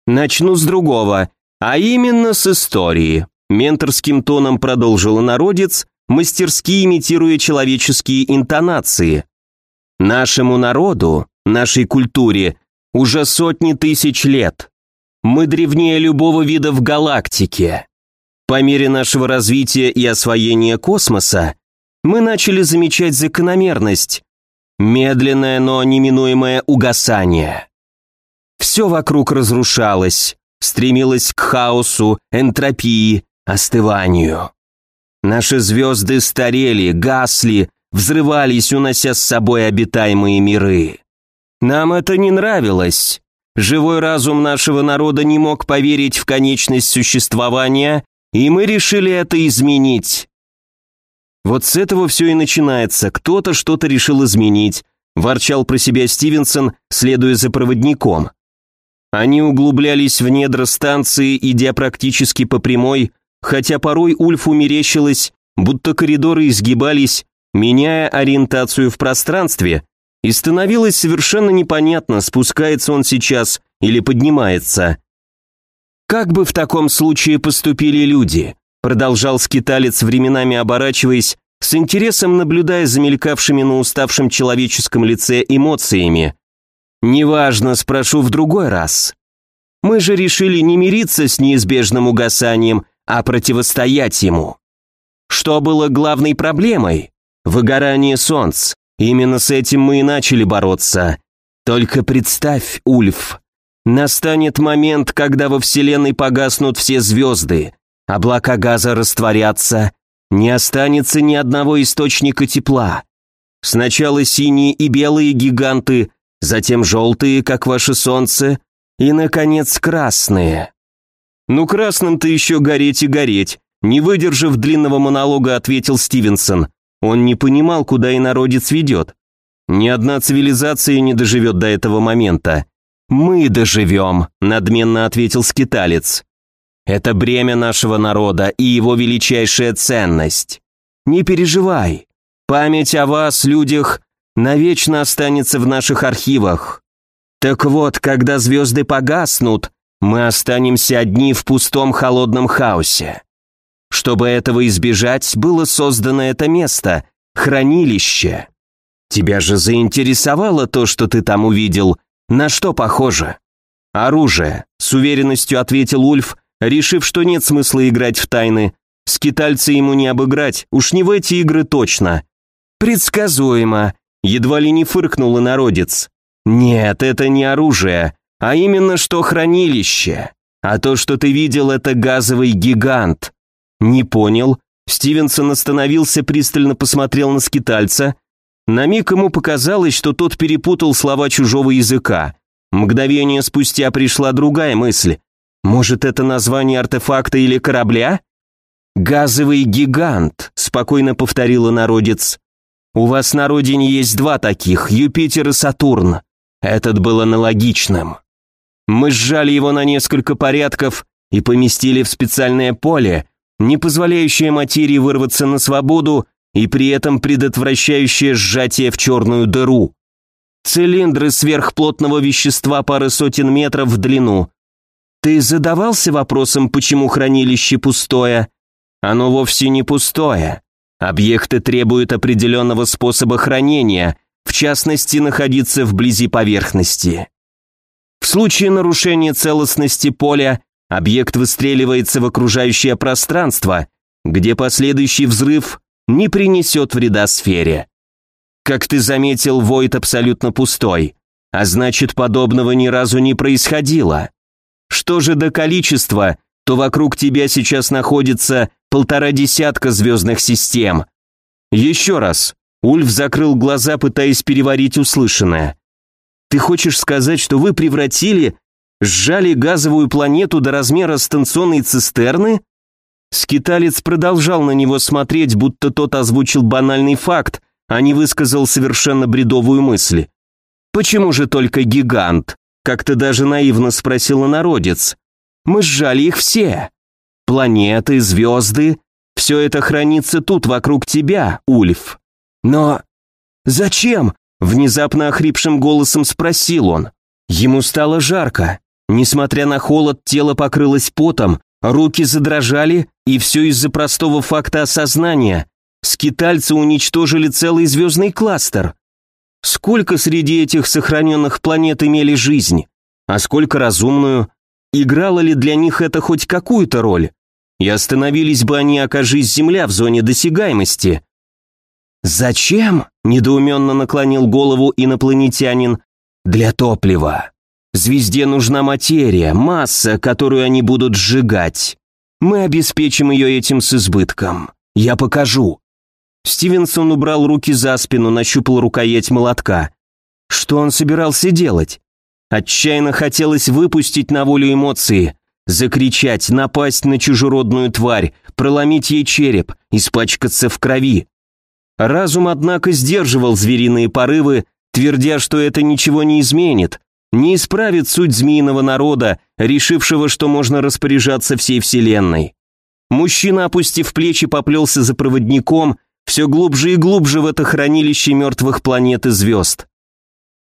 Начну с другого, а именно с истории. Менторским тоном продолжил народец, мастерски имитируя человеческие интонации. Нашему народу, нашей культуре, уже сотни тысяч лет. Мы древнее любого вида в галактике. По мере нашего развития и освоения космоса мы начали замечать закономерность, медленное, но неминуемое угасание. Все вокруг разрушалось, стремилось к хаосу, энтропии, остыванию. Наши звезды старели, гасли, взрывались, унося с собой обитаемые миры. Нам это не нравилось. Живой разум нашего народа не мог поверить в конечность существования, и мы решили это изменить. Вот с этого все и начинается. Кто-то что-то решил изменить, ворчал про себя Стивенсон, следуя за проводником. Они углублялись в недра станции, идя практически по прямой, хотя порой Ульфу мерещилось, будто коридоры изгибались, меняя ориентацию в пространстве, и становилось совершенно непонятно, спускается он сейчас или поднимается. «Как бы в таком случае поступили люди?» продолжал скиталец, временами оборачиваясь, с интересом наблюдая за мелькавшими на уставшем человеческом лице эмоциями. «Неважно, спрошу в другой раз. Мы же решили не мириться с неизбежным угасанием, а противостоять ему. Что было главной проблемой? Выгорание солнц. Именно с этим мы и начали бороться. Только представь, Ульф, настанет момент, когда во Вселенной погаснут все звезды, облака газа растворятся, не останется ни одного источника тепла. Сначала синие и белые гиганты, затем желтые, как ваше солнце, и, наконец, красные. Ну, красным-то еще гореть и гореть, не выдержав длинного монолога, ответил Стивенсон. Он не понимал, куда и народец ведет. Ни одна цивилизация не доживет до этого момента. «Мы доживем», — надменно ответил скиталец. «Это бремя нашего народа и его величайшая ценность. Не переживай, Память о вас, людях, навечно останется в наших архивах. Так вот, когда звезды погаснут, мы останемся одни в пустом холодном хаосе. Чтобы этого избежать, было создано это место – хранилище. Тебя же заинтересовало то, что ты там увидел. На что похоже? Оружие, с уверенностью ответил Ульф, решив, что нет смысла играть в тайны. Скитальца ему не обыграть, уж не в эти игры точно. «Предсказуемо», — едва ли не фыркнул народец. «Нет, это не оружие, а именно что хранилище. А то, что ты видел, это газовый гигант». «Не понял». Стивенсон остановился, пристально посмотрел на скитальца. На миг ему показалось, что тот перепутал слова чужого языка. Мгновение спустя пришла другая мысль. Может, это название артефакта или корабля? «Газовый гигант», — спокойно повторила народец. У вас на родине есть два таких, Юпитер и Сатурн. Этот был аналогичным. Мы сжали его на несколько порядков и поместили в специальное поле, не позволяющее материи вырваться на свободу и при этом предотвращающее сжатие в черную дыру. Цилиндры сверхплотного вещества пары сотен метров в длину. Ты задавался вопросом, почему хранилище пустое? Оно вовсе не пустое. Объекты требуют определенного способа хранения, в частности, находиться вблизи поверхности. В случае нарушения целостности поля объект выстреливается в окружающее пространство, где последующий взрыв не принесет вреда сфере. Как ты заметил, Войд абсолютно пустой, а значит, подобного ни разу не происходило. Что же до количества, то вокруг тебя сейчас находится полтора десятка звездных систем. Еще раз. Ульф закрыл глаза, пытаясь переварить услышанное. Ты хочешь сказать, что вы превратили, сжали газовую планету до размера станционной цистерны? Скиталец продолжал на него смотреть, будто тот озвучил банальный факт, а не высказал совершенно бредовую мысль. «Почему же только гигант?» – как-то даже наивно спросила народец. «Мы сжали их все. Планеты, звезды, все это хранится тут, вокруг тебя, Ульф. Но зачем? Внезапно охрипшим голосом спросил он. Ему стало жарко. Несмотря на холод, тело покрылось потом, руки задрожали, и все из-за простого факта осознания. Скитальцы уничтожили целый звездный кластер. Сколько среди этих сохраненных планет имели жизнь? А сколько разумную? Играла ли для них это хоть какую-то роль? И остановились бы они, окажись Земля в зоне досягаемости. «Зачем?» – недоуменно наклонил голову инопланетянин. «Для топлива. Звезде нужна материя, масса, которую они будут сжигать. Мы обеспечим ее этим с избытком. Я покажу». Стивенсон убрал руки за спину, нащупал рукоять молотка. Что он собирался делать? Отчаянно хотелось выпустить на волю эмоции, закричать, напасть на чужеродную тварь, проломить ей череп, испачкаться в крови. Разум, однако, сдерживал звериные порывы, твердя, что это ничего не изменит, не исправит суть змеиного народа, решившего, что можно распоряжаться всей вселенной. Мужчина, опустив плечи, поплелся за проводником, все глубже и глубже в это хранилище мертвых планет и звезд.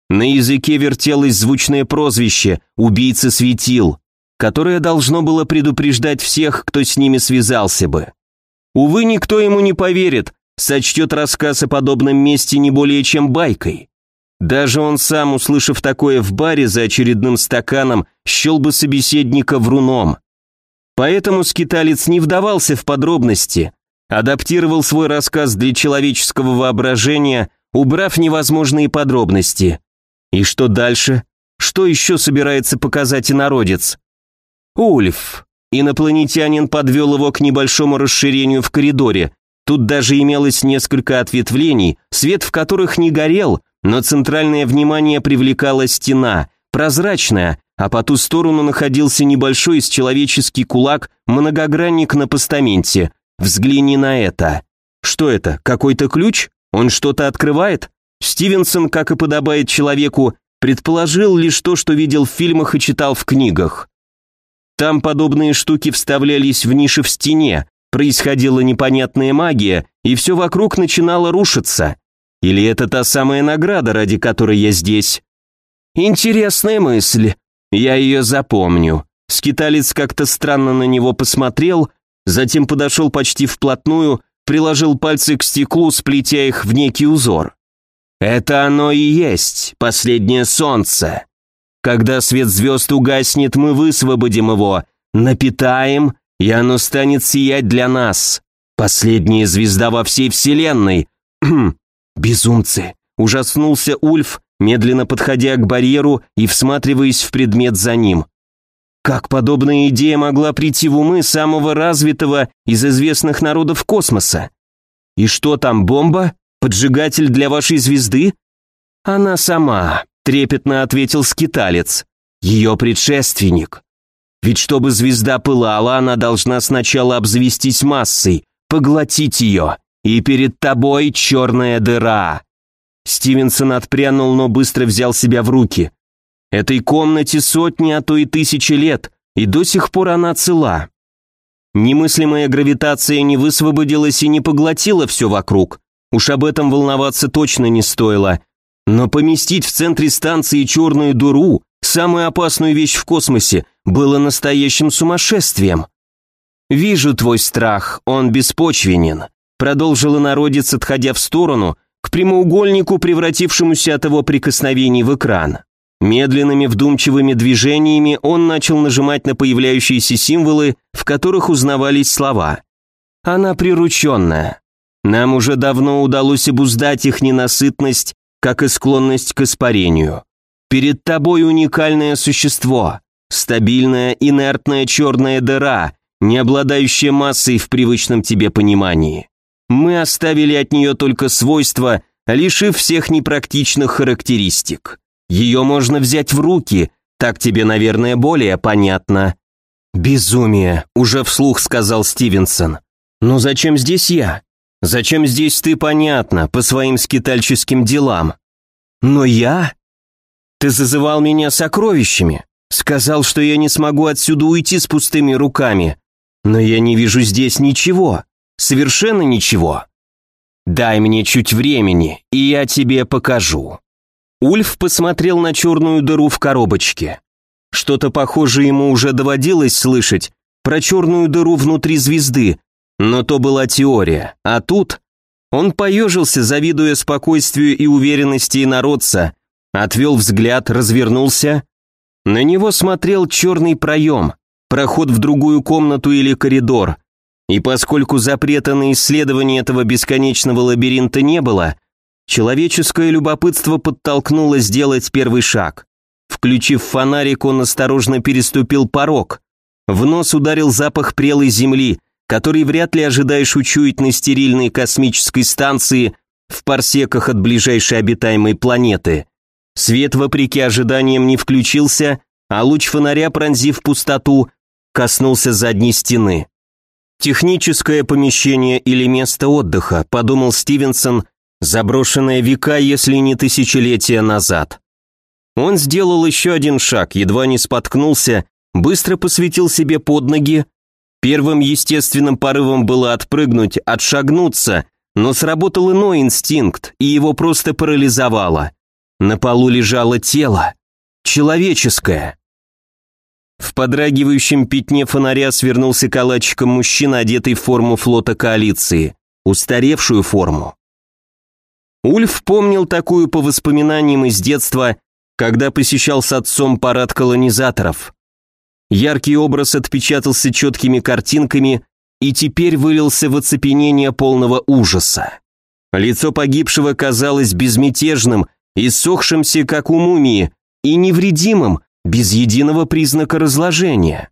На языке вертелось звучное прозвище «убийца светил», которое должно было предупреждать всех, кто с ними связался бы. Увы, никто ему не поверит, сочтет рассказ о подобном месте не более чем байкой. Даже он сам, услышав такое в баре за очередным стаканом, счел бы собеседника вруном. Поэтому скиталец не вдавался в подробности, адаптировал свой рассказ для человеческого воображения, убрав невозможные подробности. И что дальше? Что еще собирается показать инородец? Ульф. Инопланетянин подвел его к небольшому расширению в коридоре, Тут даже имелось несколько ответвлений, свет в которых не горел, но центральное внимание привлекала стена, прозрачная, а по ту сторону находился небольшой человеческий кулак, многогранник на постаменте. Взгляни на это. Что это, какой-то ключ? Он что-то открывает? Стивенсон, как и подобает человеку, предположил лишь то, что видел в фильмах и читал в книгах. Там подобные штуки вставлялись в ниши в стене, происходила непонятная магия, и все вокруг начинало рушиться. Или это та самая награда, ради которой я здесь? Интересная мысль. Я ее запомню. Скиталец как-то странно на него посмотрел, затем подошел почти вплотную, приложил пальцы к стеклу, сплетя их в некий узор. Это оно и есть, последнее солнце. Когда свет звезд угаснет, мы высвободим его, напитаем, и оно станет сиять для нас. Последняя звезда во всей вселенной. Безумцы. Ужаснулся Ульф, медленно подходя к барьеру и всматриваясь в предмет за ним. Как подобная идея могла прийти в умы самого развитого из известных народов космоса? И что там, бомба? Поджигатель для вашей звезды? Она сама, трепетно ответил скиталец. Ее предшественник. Ведь чтобы звезда пылала, она должна сначала обзавестись массой, поглотить ее, и перед тобой черная дыра. Стивенсон отпрянул, но быстро взял себя в руки. Этой комнате сотни, а то и тысячи лет, и до сих пор она цела. Немыслимая гравитация не высвободилась и не поглотила все вокруг. Уж об этом волноваться точно не стоило. Но поместить в центре станции черную дыру, самую опасную вещь в космосе, было настоящим сумасшествием. «Вижу твой страх, он беспочвенен», продолжил инородец, отходя в сторону, к прямоугольнику, превратившемуся от его прикосновений в экран. Медленными вдумчивыми движениями он начал нажимать на появляющиеся символы, в которых узнавались слова. «Она прирученная. Нам уже давно удалось обуздать их ненасытность, как и склонность к испарению. Перед тобой уникальное существо, стабильная инертная черная дыра, не обладающая массой в привычном тебе понимании. Мы оставили от нее только свойства, лишив всех непрактичных характеристик. Ее можно взять в руки, так тебе, наверное, более понятно». «Безумие», — уже вслух сказал Стивенсон. «Но зачем здесь я? Зачем здесь ты, понятно, по своим скитальческим делам? Но я? Ты зазывал меня сокровищами, сказал, что я не смогу отсюда уйти с пустыми руками, но я не вижу здесь ничего. Совершенно ничего. Дай мне чуть времени, и я тебе покажу. Ульф посмотрел на черную дыру в коробочке. Что-то похожее ему уже доводилось слышать про черную дыру внутри звезды, но то была теория. А тут он поежился, завидуя спокойствию и уверенности инородца, отвел взгляд, развернулся. На него смотрел черный проем, проход в другую комнату или коридор, и поскольку запрета на исследование этого бесконечного лабиринта не было, человеческое любопытство подтолкнуло сделать первый шаг. Включив фонарик, он осторожно переступил порог. В нос ударил запах прелой земли, который вряд ли ожидаешь учуять на стерильной космической станции в парсеках от ближайшей обитаемой планеты. Свет, вопреки ожиданиям, не включился, а луч фонаря, пронзив пустоту, коснулся задней стены. Техническое помещение или место отдыха, подумал Стивенсон, заброшенное века, если не тысячелетия назад. Он сделал еще один шаг, едва не споткнулся, быстро посветил себе под ноги. Первым естественным порывом было отпрыгнуть, отшагнуться, но сработал иной инстинкт, и его просто парализовало. На полу лежало тело. Человеческое. В подрагивающем пятне фонаря свернулся калачиком мужчина, одетый в форму флота коалиции, устаревшую форму. Ульф помнил такую по воспоминаниям из детства, когда посещал с отцом парад колонизаторов. Яркий образ отпечатался четкими картинками и теперь вылился в оцепенение полного ужаса. Лицо погибшего казалось безмятежным, иссохшимся, как у мумии, и невредимым, без единого признака разложения.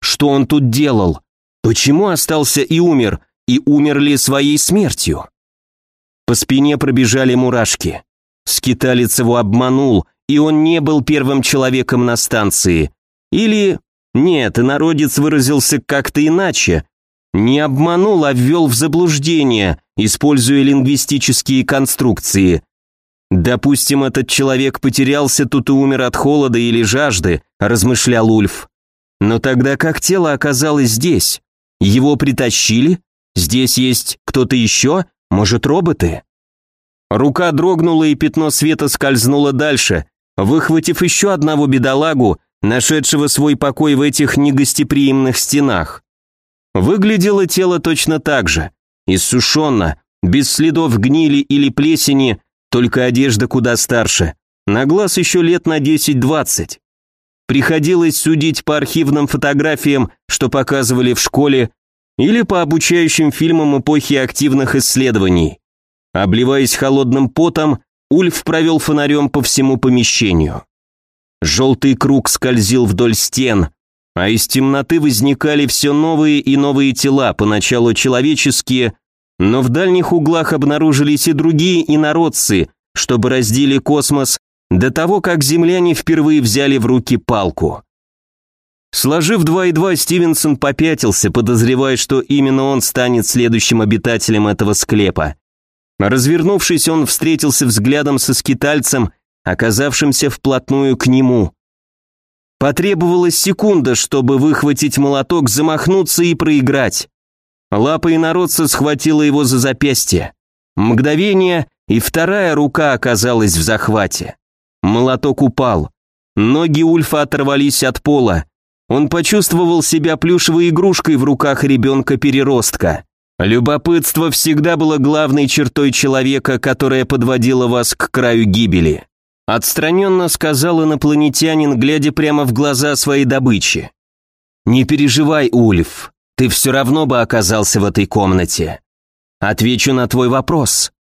Что он тут делал? Почему остался и умер? и умерли своей смертью. По спине пробежали мурашки. Скиталец его обманул, и он не был первым человеком на станции. Или... Нет, народец выразился как-то иначе. Не обманул, а ввел в заблуждение, используя лингвистические конструкции. «Допустим, этот человек потерялся тут и умер от холода или жажды», – размышлял Ульф. «Но тогда как тело оказалось здесь? Его притащили? Здесь есть кто-то еще? Может, роботы?» Рука дрогнула, и пятно света скользнуло дальше, выхватив еще одного бедолагу, нашедшего свой покой в этих негостеприимных стенах. Выглядело тело точно так же, иссушенно, без следов гнили или плесени, только одежда куда старше, на глаз еще лет на 10-20. Приходилось судить по архивным фотографиям, что показывали в школе, или по обучающим фильмам эпохи активных исследований. Обливаясь холодным потом, Ульф провел фонарем по всему помещению. Желтый круг скользил вдоль стен, а из темноты возникали все новые и новые тела, поначалу человеческие, но в дальних углах обнаружились и другие инородцы, что бороздили космос до того, как земляне впервые взяли в руки палку. Сложив два и два, Стивенсон попятился, подозревая, что именно он станет следующим обитателем этого склепа. Развернувшись, он встретился взглядом со скитальцем, оказавшимся вплотную к нему. Потребовалась секунда, чтобы выхватить молоток, замахнуться и проиграть. Лапа инородца схватила его за запястье. Мгновение, и вторая рука оказалась в захвате. Молоток упал. Ноги Ульфа оторвались от пола. Он почувствовал себя плюшевой игрушкой в руках ребенка-переростка. Любопытство всегда было главной чертой человека, которая подводила вас к краю гибели. Отстраненно сказал инопланетянин, глядя прямо в глаза своей добычи. «Не переживай, Ульф, ты все равно бы оказался в этой комнате. Отвечу на твой вопрос.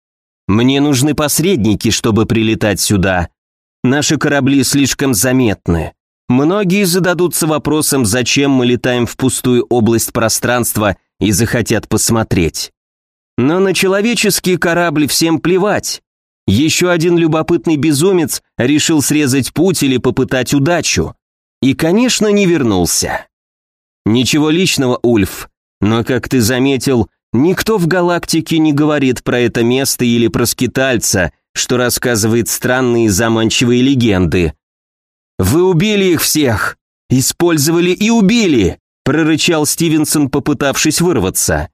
Мне нужны посредники, чтобы прилетать сюда. Наши корабли слишком заметны. Многие зададутся вопросом, зачем мы летаем в пустую область пространства и захотят посмотреть. Но на человеческий корабль всем плевать. Еще один любопытный безумец решил срезать путь или попытать удачу. И, конечно, не вернулся. Ничего личного, Ульф, но, как ты заметил, никто в галактике не говорит про это место или про скитальца, что рассказывает странные заманчивые легенды. Вы убили их всех! Использовали и убили!» прорычал Стивенсон, попытавшись вырваться.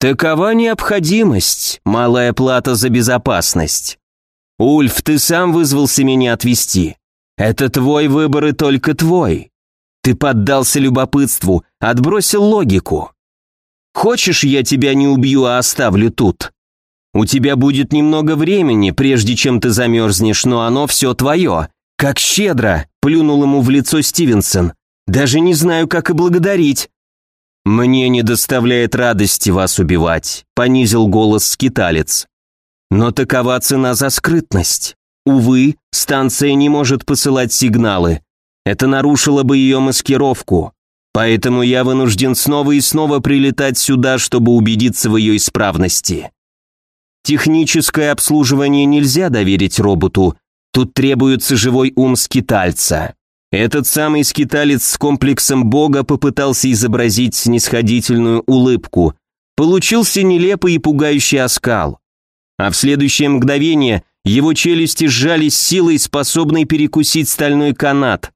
«Такова необходимость, малая плата за безопасность. Ульф, ты сам вызвался меня отвезти. Это твой выбор и только твой. Ты поддался любопытству, отбросил логику. Хочешь, я тебя не убью, а оставлю тут? У тебя будет немного времени, прежде чем ты замерзнешь, но оно все твое. Как щедро!» – плюнул ему в лицо Стивенсон. «Даже не знаю, как и благодарить». «Мне не доставляет радости вас убивать», – понизил голос скиталец. «Но такова цена за скрытность. Увы, станция не может посылать сигналы. Это нарушило бы ее маскировку. Поэтому я вынужден снова и снова прилетать сюда, чтобы убедиться в ее исправности. Техническое обслуживание нельзя доверить роботу, тут требуется живой ум скитальца. Этот самый скиталец с комплексом бога попытался изобразить снисходительную улыбку. Получился нелепый и пугающий оскал. А в следующее мгновение его челюсти сжались силой, способной перекусить стальной канат.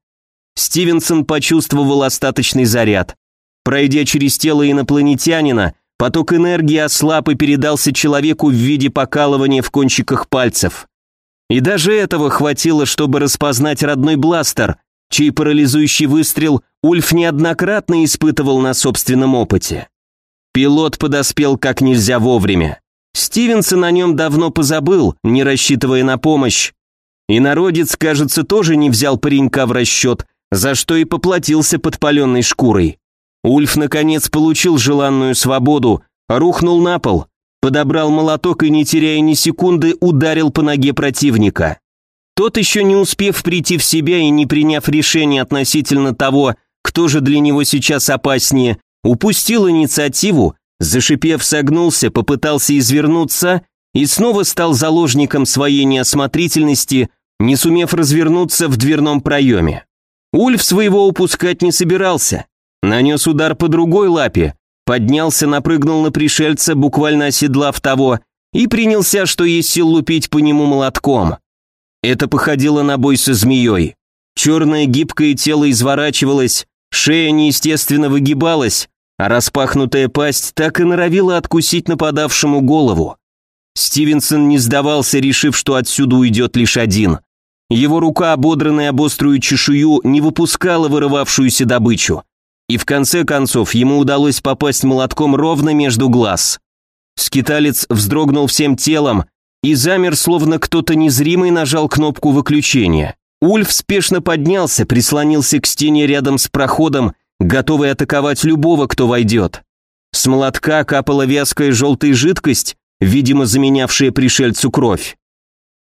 Стивенсон почувствовал остаточный заряд. Пройдя через тело инопланетянина, поток энергии ослаб и передался человеку в виде покалывания в кончиках пальцев. И даже этого хватило, чтобы распознать родной бластер, чей парализующий выстрел Ульф неоднократно испытывал на собственном опыте. Пилот подоспел как нельзя вовремя. Стивенсон о нем давно позабыл, не рассчитывая на помощь. И народец, кажется, тоже не взял паренька в расчет, за что и поплатился подпаленной шкурой. Ульф, наконец, получил желанную свободу, рухнул на пол, подобрал молоток и, не теряя ни секунды, ударил по ноге противника. Тот, еще не успев прийти в себя и не приняв решение относительно того, кто же для него сейчас опаснее, упустил инициативу зашипев, согнулся, попытался извернуться и снова стал заложником своей неосмотрительности, не сумев развернуться в дверном проеме. Ульф своего упускать не собирался. Нанес удар по другой лапе, поднялся, напрыгнул на пришельца, буквально оседлав того, и принялся, что есть сил лупить по нему молотком. Это походило на бой со змеей. Черное гибкое тело изворачивалось, шея неестественно выгибалась, а распахнутая пасть так и норовила откусить нападавшему голову. Стивенсон не сдавался, решив, что отсюда уйдет лишь один. Его рука, ободранная об острую чешую, не выпускала вырывавшуюся добычу. И в конце концов ему удалось попасть молотком ровно между глаз. Скиталец вздрогнул всем телом и замер, словно кто-то незримый нажал кнопку выключения. Ульф спешно поднялся, прислонился к стене рядом с проходом, готовый атаковать любого, кто войдет. С молотка капала вязкая желтая жидкость, видимо, заменявшая пришельцу кровь.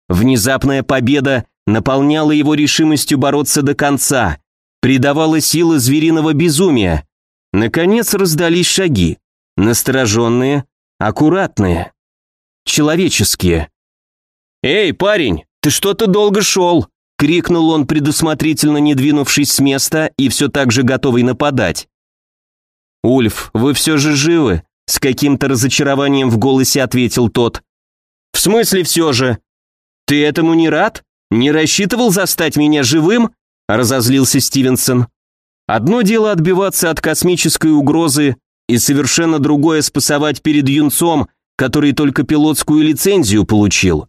Внезапная победа наполняла его решимостью бороться до конца, придавала силы звериного безумия. Наконец раздались шаги, настороженные, аккуратные, человеческие. «Эй, парень, ты что-то долго шел!» — крикнул он, предусмотрительно не двинувшись с места и все так же готовый нападать. «Ульф, вы все же живы?» — с каким-то разочарованием в голосе ответил тот. «В смысле все же? Ты этому не рад? Не рассчитывал застать меня живым?» — разозлился Стивенсон. «Одно дело отбиваться от космической угрозы, и совершенно другое спасовать перед юнцом, который только пилотскую лицензию получил.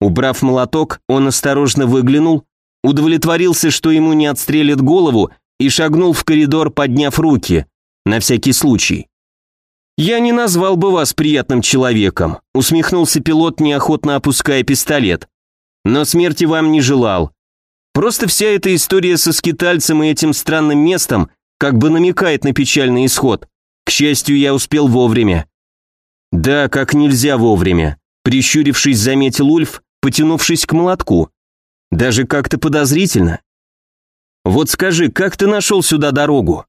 Убрав молоток, он осторожно выглянул, удовлетворился, что ему не отстрелят голову, и шагнул в коридор, подняв руки, на всякий случай. «Я не назвал бы вас приятным человеком», усмехнулся пилот, неохотно опуская пистолет. «Но смерти вам не желал. Просто вся эта история со скитальцем и этим странным местом как бы намекает на печальный исход. К счастью, я успел вовремя». «Да, как нельзя вовремя», прищурившись, заметил Ульф, потянувшись к молотку. Даже как-то подозрительно. Вот скажи, как ты нашел сюда дорогу?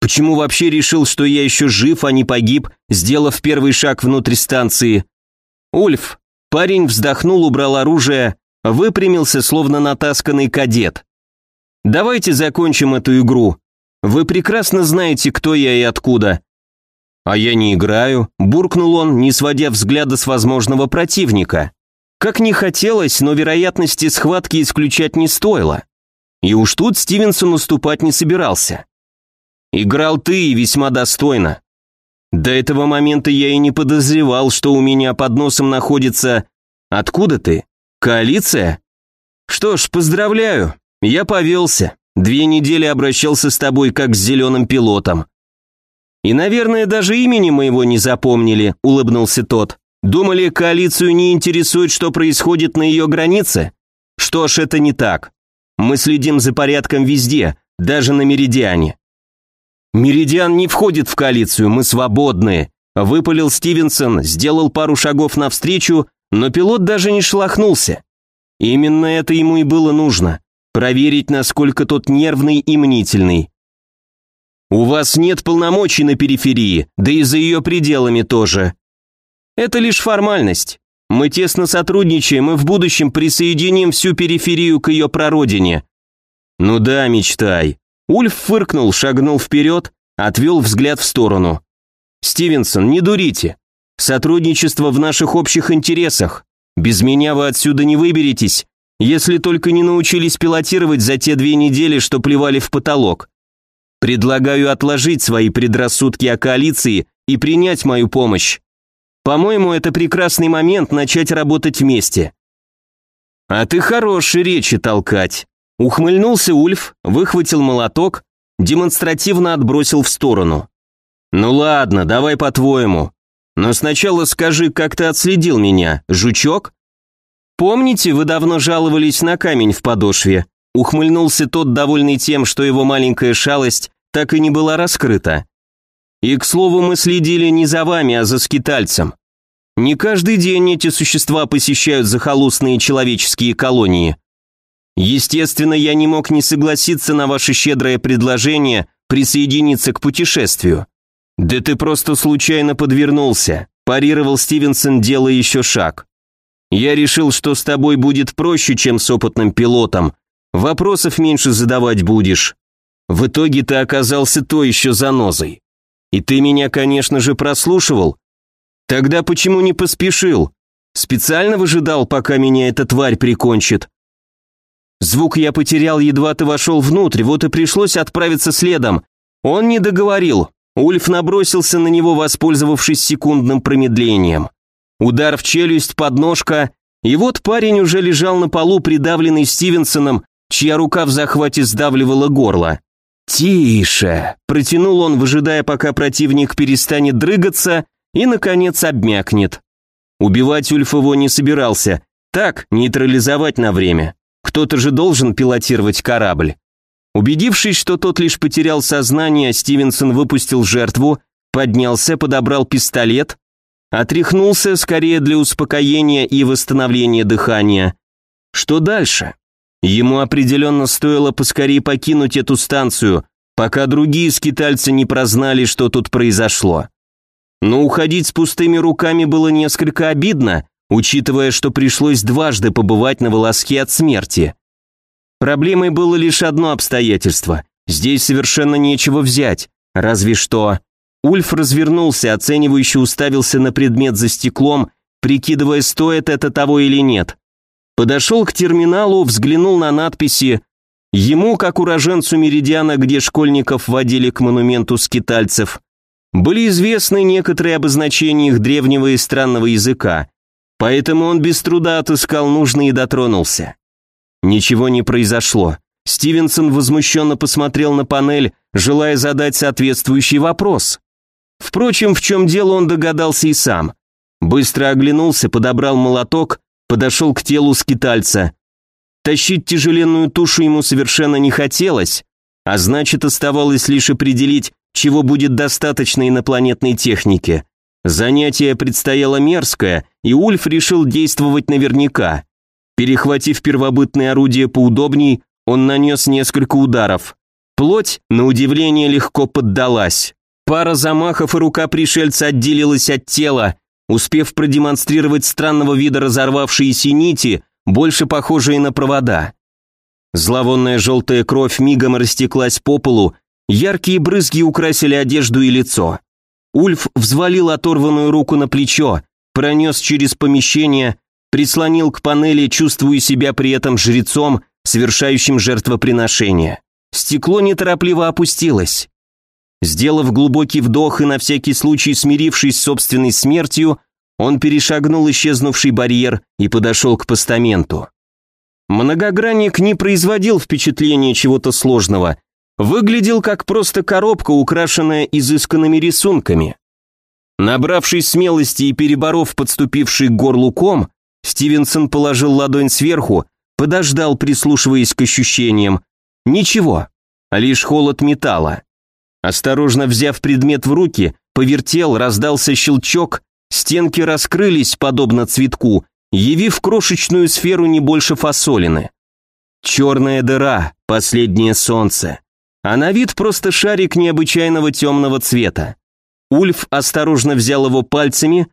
Почему вообще решил, что я еще жив, а не погиб, сделав первый шаг внутрь станции? Ульф, парень вздохнул, убрал оружие, выпрямился, словно натасканный кадет. Давайте закончим эту игру. Вы прекрасно знаете, кто я и откуда. А я не играю, буркнул он, не сводя взгляда с возможного противника. Как не хотелось, но вероятности схватки исключать не стоило. И уж тут Стивенсон уступать не собирался. Играл ты весьма достойно. До этого момента я и не подозревал, что у меня под носом находится... Откуда ты? Коалиция? Что ж, поздравляю, я повелся. Две недели обращался с тобой как с зеленым пилотом. И, наверное, даже имени моего не запомнили, улыбнулся тот. Думали, коалицию не интересует, что происходит на ее границе? Что ж, это не так. Мы следим за порядком везде, даже на Меридиане. Меридиан не входит в коалицию, мы свободны. Выпалил Стивенсон, сделал пару шагов навстречу, но пилот даже не шлахнулся. Именно это ему и было нужно. Проверить, насколько тот нервный и мнительный. «У вас нет полномочий на периферии, да и за ее пределами тоже. Это лишь формальность. Мы тесно сотрудничаем и в будущем присоединим всю периферию к ее прародине. Ну да, мечтай. Ульф фыркнул, шагнул вперед, отвел взгляд в сторону. Стивенсон, не дурите. Сотрудничество в наших общих интересах. Без меня вы отсюда не выберетесь, если только не научились пилотировать за те две недели, что плевали в потолок. Предлагаю отложить свои предрассудки о коалиции и принять мою помощь. По-моему, это прекрасный момент начать работать вместе. А ты хороший речи толкать. Ухмыльнулся Ульф, выхватил молоток, демонстративно отбросил в сторону. Ну ладно, давай по-твоему. Но сначала скажи, как ты отследил меня, жучок? Помните, вы давно жаловались на камень в подошве? Ухмыльнулся тот, довольный тем, что его маленькая шалость так и не была раскрыта. И, к слову, мы следили не за вами, а за скитальцем. Не каждый день эти существа посещают захолустные человеческие колонии. Естественно, я не мог не согласиться на ваше щедрое предложение присоединиться к путешествию. «Да ты просто случайно подвернулся», – парировал Стивенсон, делая еще шаг. «Я решил, что с тобой будет проще, чем с опытным пилотом. Вопросов меньше задавать будешь. В итоге ты оказался то еще занозой. И ты меня, конечно же, прослушивал. Тогда почему не поспешил? Специально выжидал, пока меня эта тварь прикончит. Звук я потерял, едва ты вошел внутрь, вот и пришлось отправиться следом. Он не договорил. Ульф набросился на него, воспользовавшись секундным промедлением. Удар в челюсть, подножка, и вот парень уже лежал на полу, придавленный Стивенсоном, чья рука в захвате сдавливала горло. «Тише!» – протянул он, выжидая, пока противник перестанет дрыгаться и, наконец, обмякнет. Убивать Ульф его не собирался, так, нейтрализовать на время. Кто-то же должен пилотировать корабль. Убедившись, что тот лишь потерял сознание, Стивенсон выпустил жертву, поднялся, подобрал пистолет, отряхнулся скорее для успокоения и восстановления дыхания. Что дальше? Ему определенно стоило поскорее покинуть эту станцию, пока другие скитальцы не прознали, что тут произошло. Но уходить с пустыми руками было несколько обидно, учитывая, что пришлось дважды побывать на волоске от смерти. Проблемой было лишь одно обстоятельство. Здесь совершенно нечего взять, разве что... Ульф развернулся, оценивающе уставился на предмет за стеклом, прикидывая, стоит это того или нет. Подошел к терминалу, взглянул на надписи. Ему, как уроженцу Меридиана, где школьников водили к монументу скитальцев, были известны некоторые обозначения их древнего и странного языка, поэтому он без труда отыскал нужный и дотронулся. Ничего не произошло. Стивенсон возмущенно посмотрел на панель, желая задать соответствующий вопрос. Впрочем, в чем дело он догадался и сам. Быстро оглянулся, подобрал молоток подошел к телу скитальца. Тащить тяжеленную тушу ему совершенно не хотелось, а значит оставалось лишь определить, чего будет достаточно инопланетной техники. Занятие предстояло мерзкое, и Ульф решил действовать наверняка. Перехватив первобытное орудие поудобней, он нанес несколько ударов. Плоть, на удивление, легко поддалась. Пара замахов, и рука пришельца отделилась от тела, успев продемонстрировать странного вида разорвавшиеся нити, больше похожие на провода. Зловонная желтая кровь мигом растеклась по полу, яркие брызги украсили одежду и лицо. Ульф взвалил оторванную руку на плечо, пронес через помещение, прислонил к панели, чувствуя себя при этом жрецом, совершающим жертвоприношение. Стекло неторопливо опустилось. Сделав глубокий вдох и на всякий случай смирившись с собственной смертью, он перешагнул исчезнувший барьер и подошел к постаменту. Многогранник не производил впечатления чего-то сложного, выглядел как просто коробка, украшенная изысканными рисунками. Набравшись смелости и переборов подступивший к горлу ком, Стивенсон положил ладонь сверху, подождал, прислушиваясь к ощущениям. Ничего, лишь холод металла. Осторожно взяв предмет в руки, повертел, раздался щелчок, стенки раскрылись, подобно цветку, явив крошечную сферу не больше фасолины. Черная дыра, последнее солнце. А на вид просто шарик необычайного темного цвета. Ульф осторожно взял его пальцами,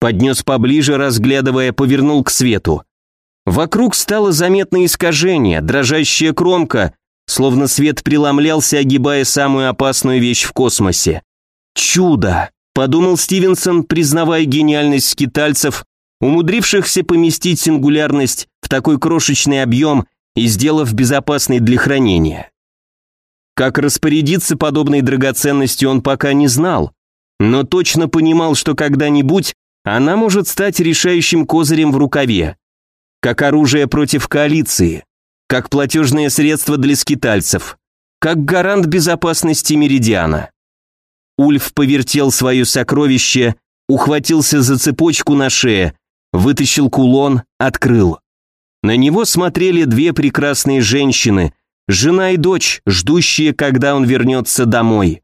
поднес поближе, разглядывая, повернул к свету. Вокруг стало заметно искажение, дрожащая кромка, словно свет преломлялся, огибая самую опасную вещь в космосе. «Чудо!» – подумал Стивенсон, признавая гениальность скитальцев, умудрившихся поместить сингулярность в такой крошечный объем и сделав безопасный для хранения. Как распорядиться подобной драгоценностью он пока не знал, но точно понимал, что когда-нибудь она может стать решающим козырем в рукаве, как оружие против коалиции, как платежное средство для скитальцев, как гарант безопасности Меридиана. Ульф повертел свое сокровище, ухватился за цепочку на шее, вытащил кулон, открыл. На него смотрели две прекрасные женщины, жена и дочь, ждущие, когда он вернется домой.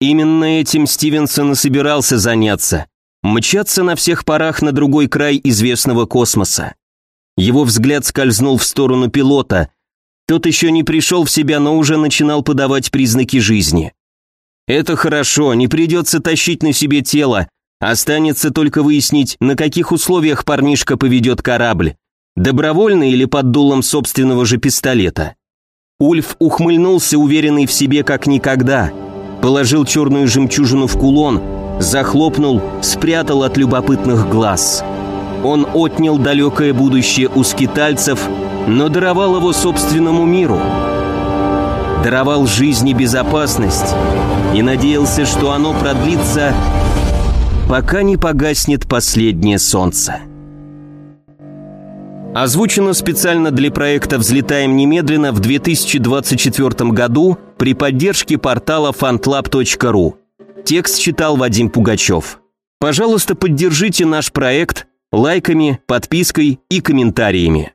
Именно этим Стивенсон и собирался заняться, мчаться на всех парах на другой край известного космоса. Его взгляд скользнул в сторону пилота. Тот еще не пришел в себя, но уже начинал подавать признаки жизни. Это хорошо, не придется тащить на себе тело, останется только выяснить, на каких условиях парнишка поведет корабль, добровольно или под дулом собственного же пистолета. Ульф ухмыльнулся, уверенный в себе как никогда, положил черную жемчужину в кулон, захлопнул, спрятал от любопытных глаз. Он отнял далекое будущее у скитальцев, но даровал его собственному миру. Даровал жизнь и безопасность и надеялся, что оно продлится, пока не погаснет последнее солнце. Озвучено специально для проекта «Взлетаем немедленно» в 2024 году при поддержке портала fantlab.ru. Текст читал Вадим Пугачев. Пожалуйста, поддержите наш проект лайками, подпиской и комментариями.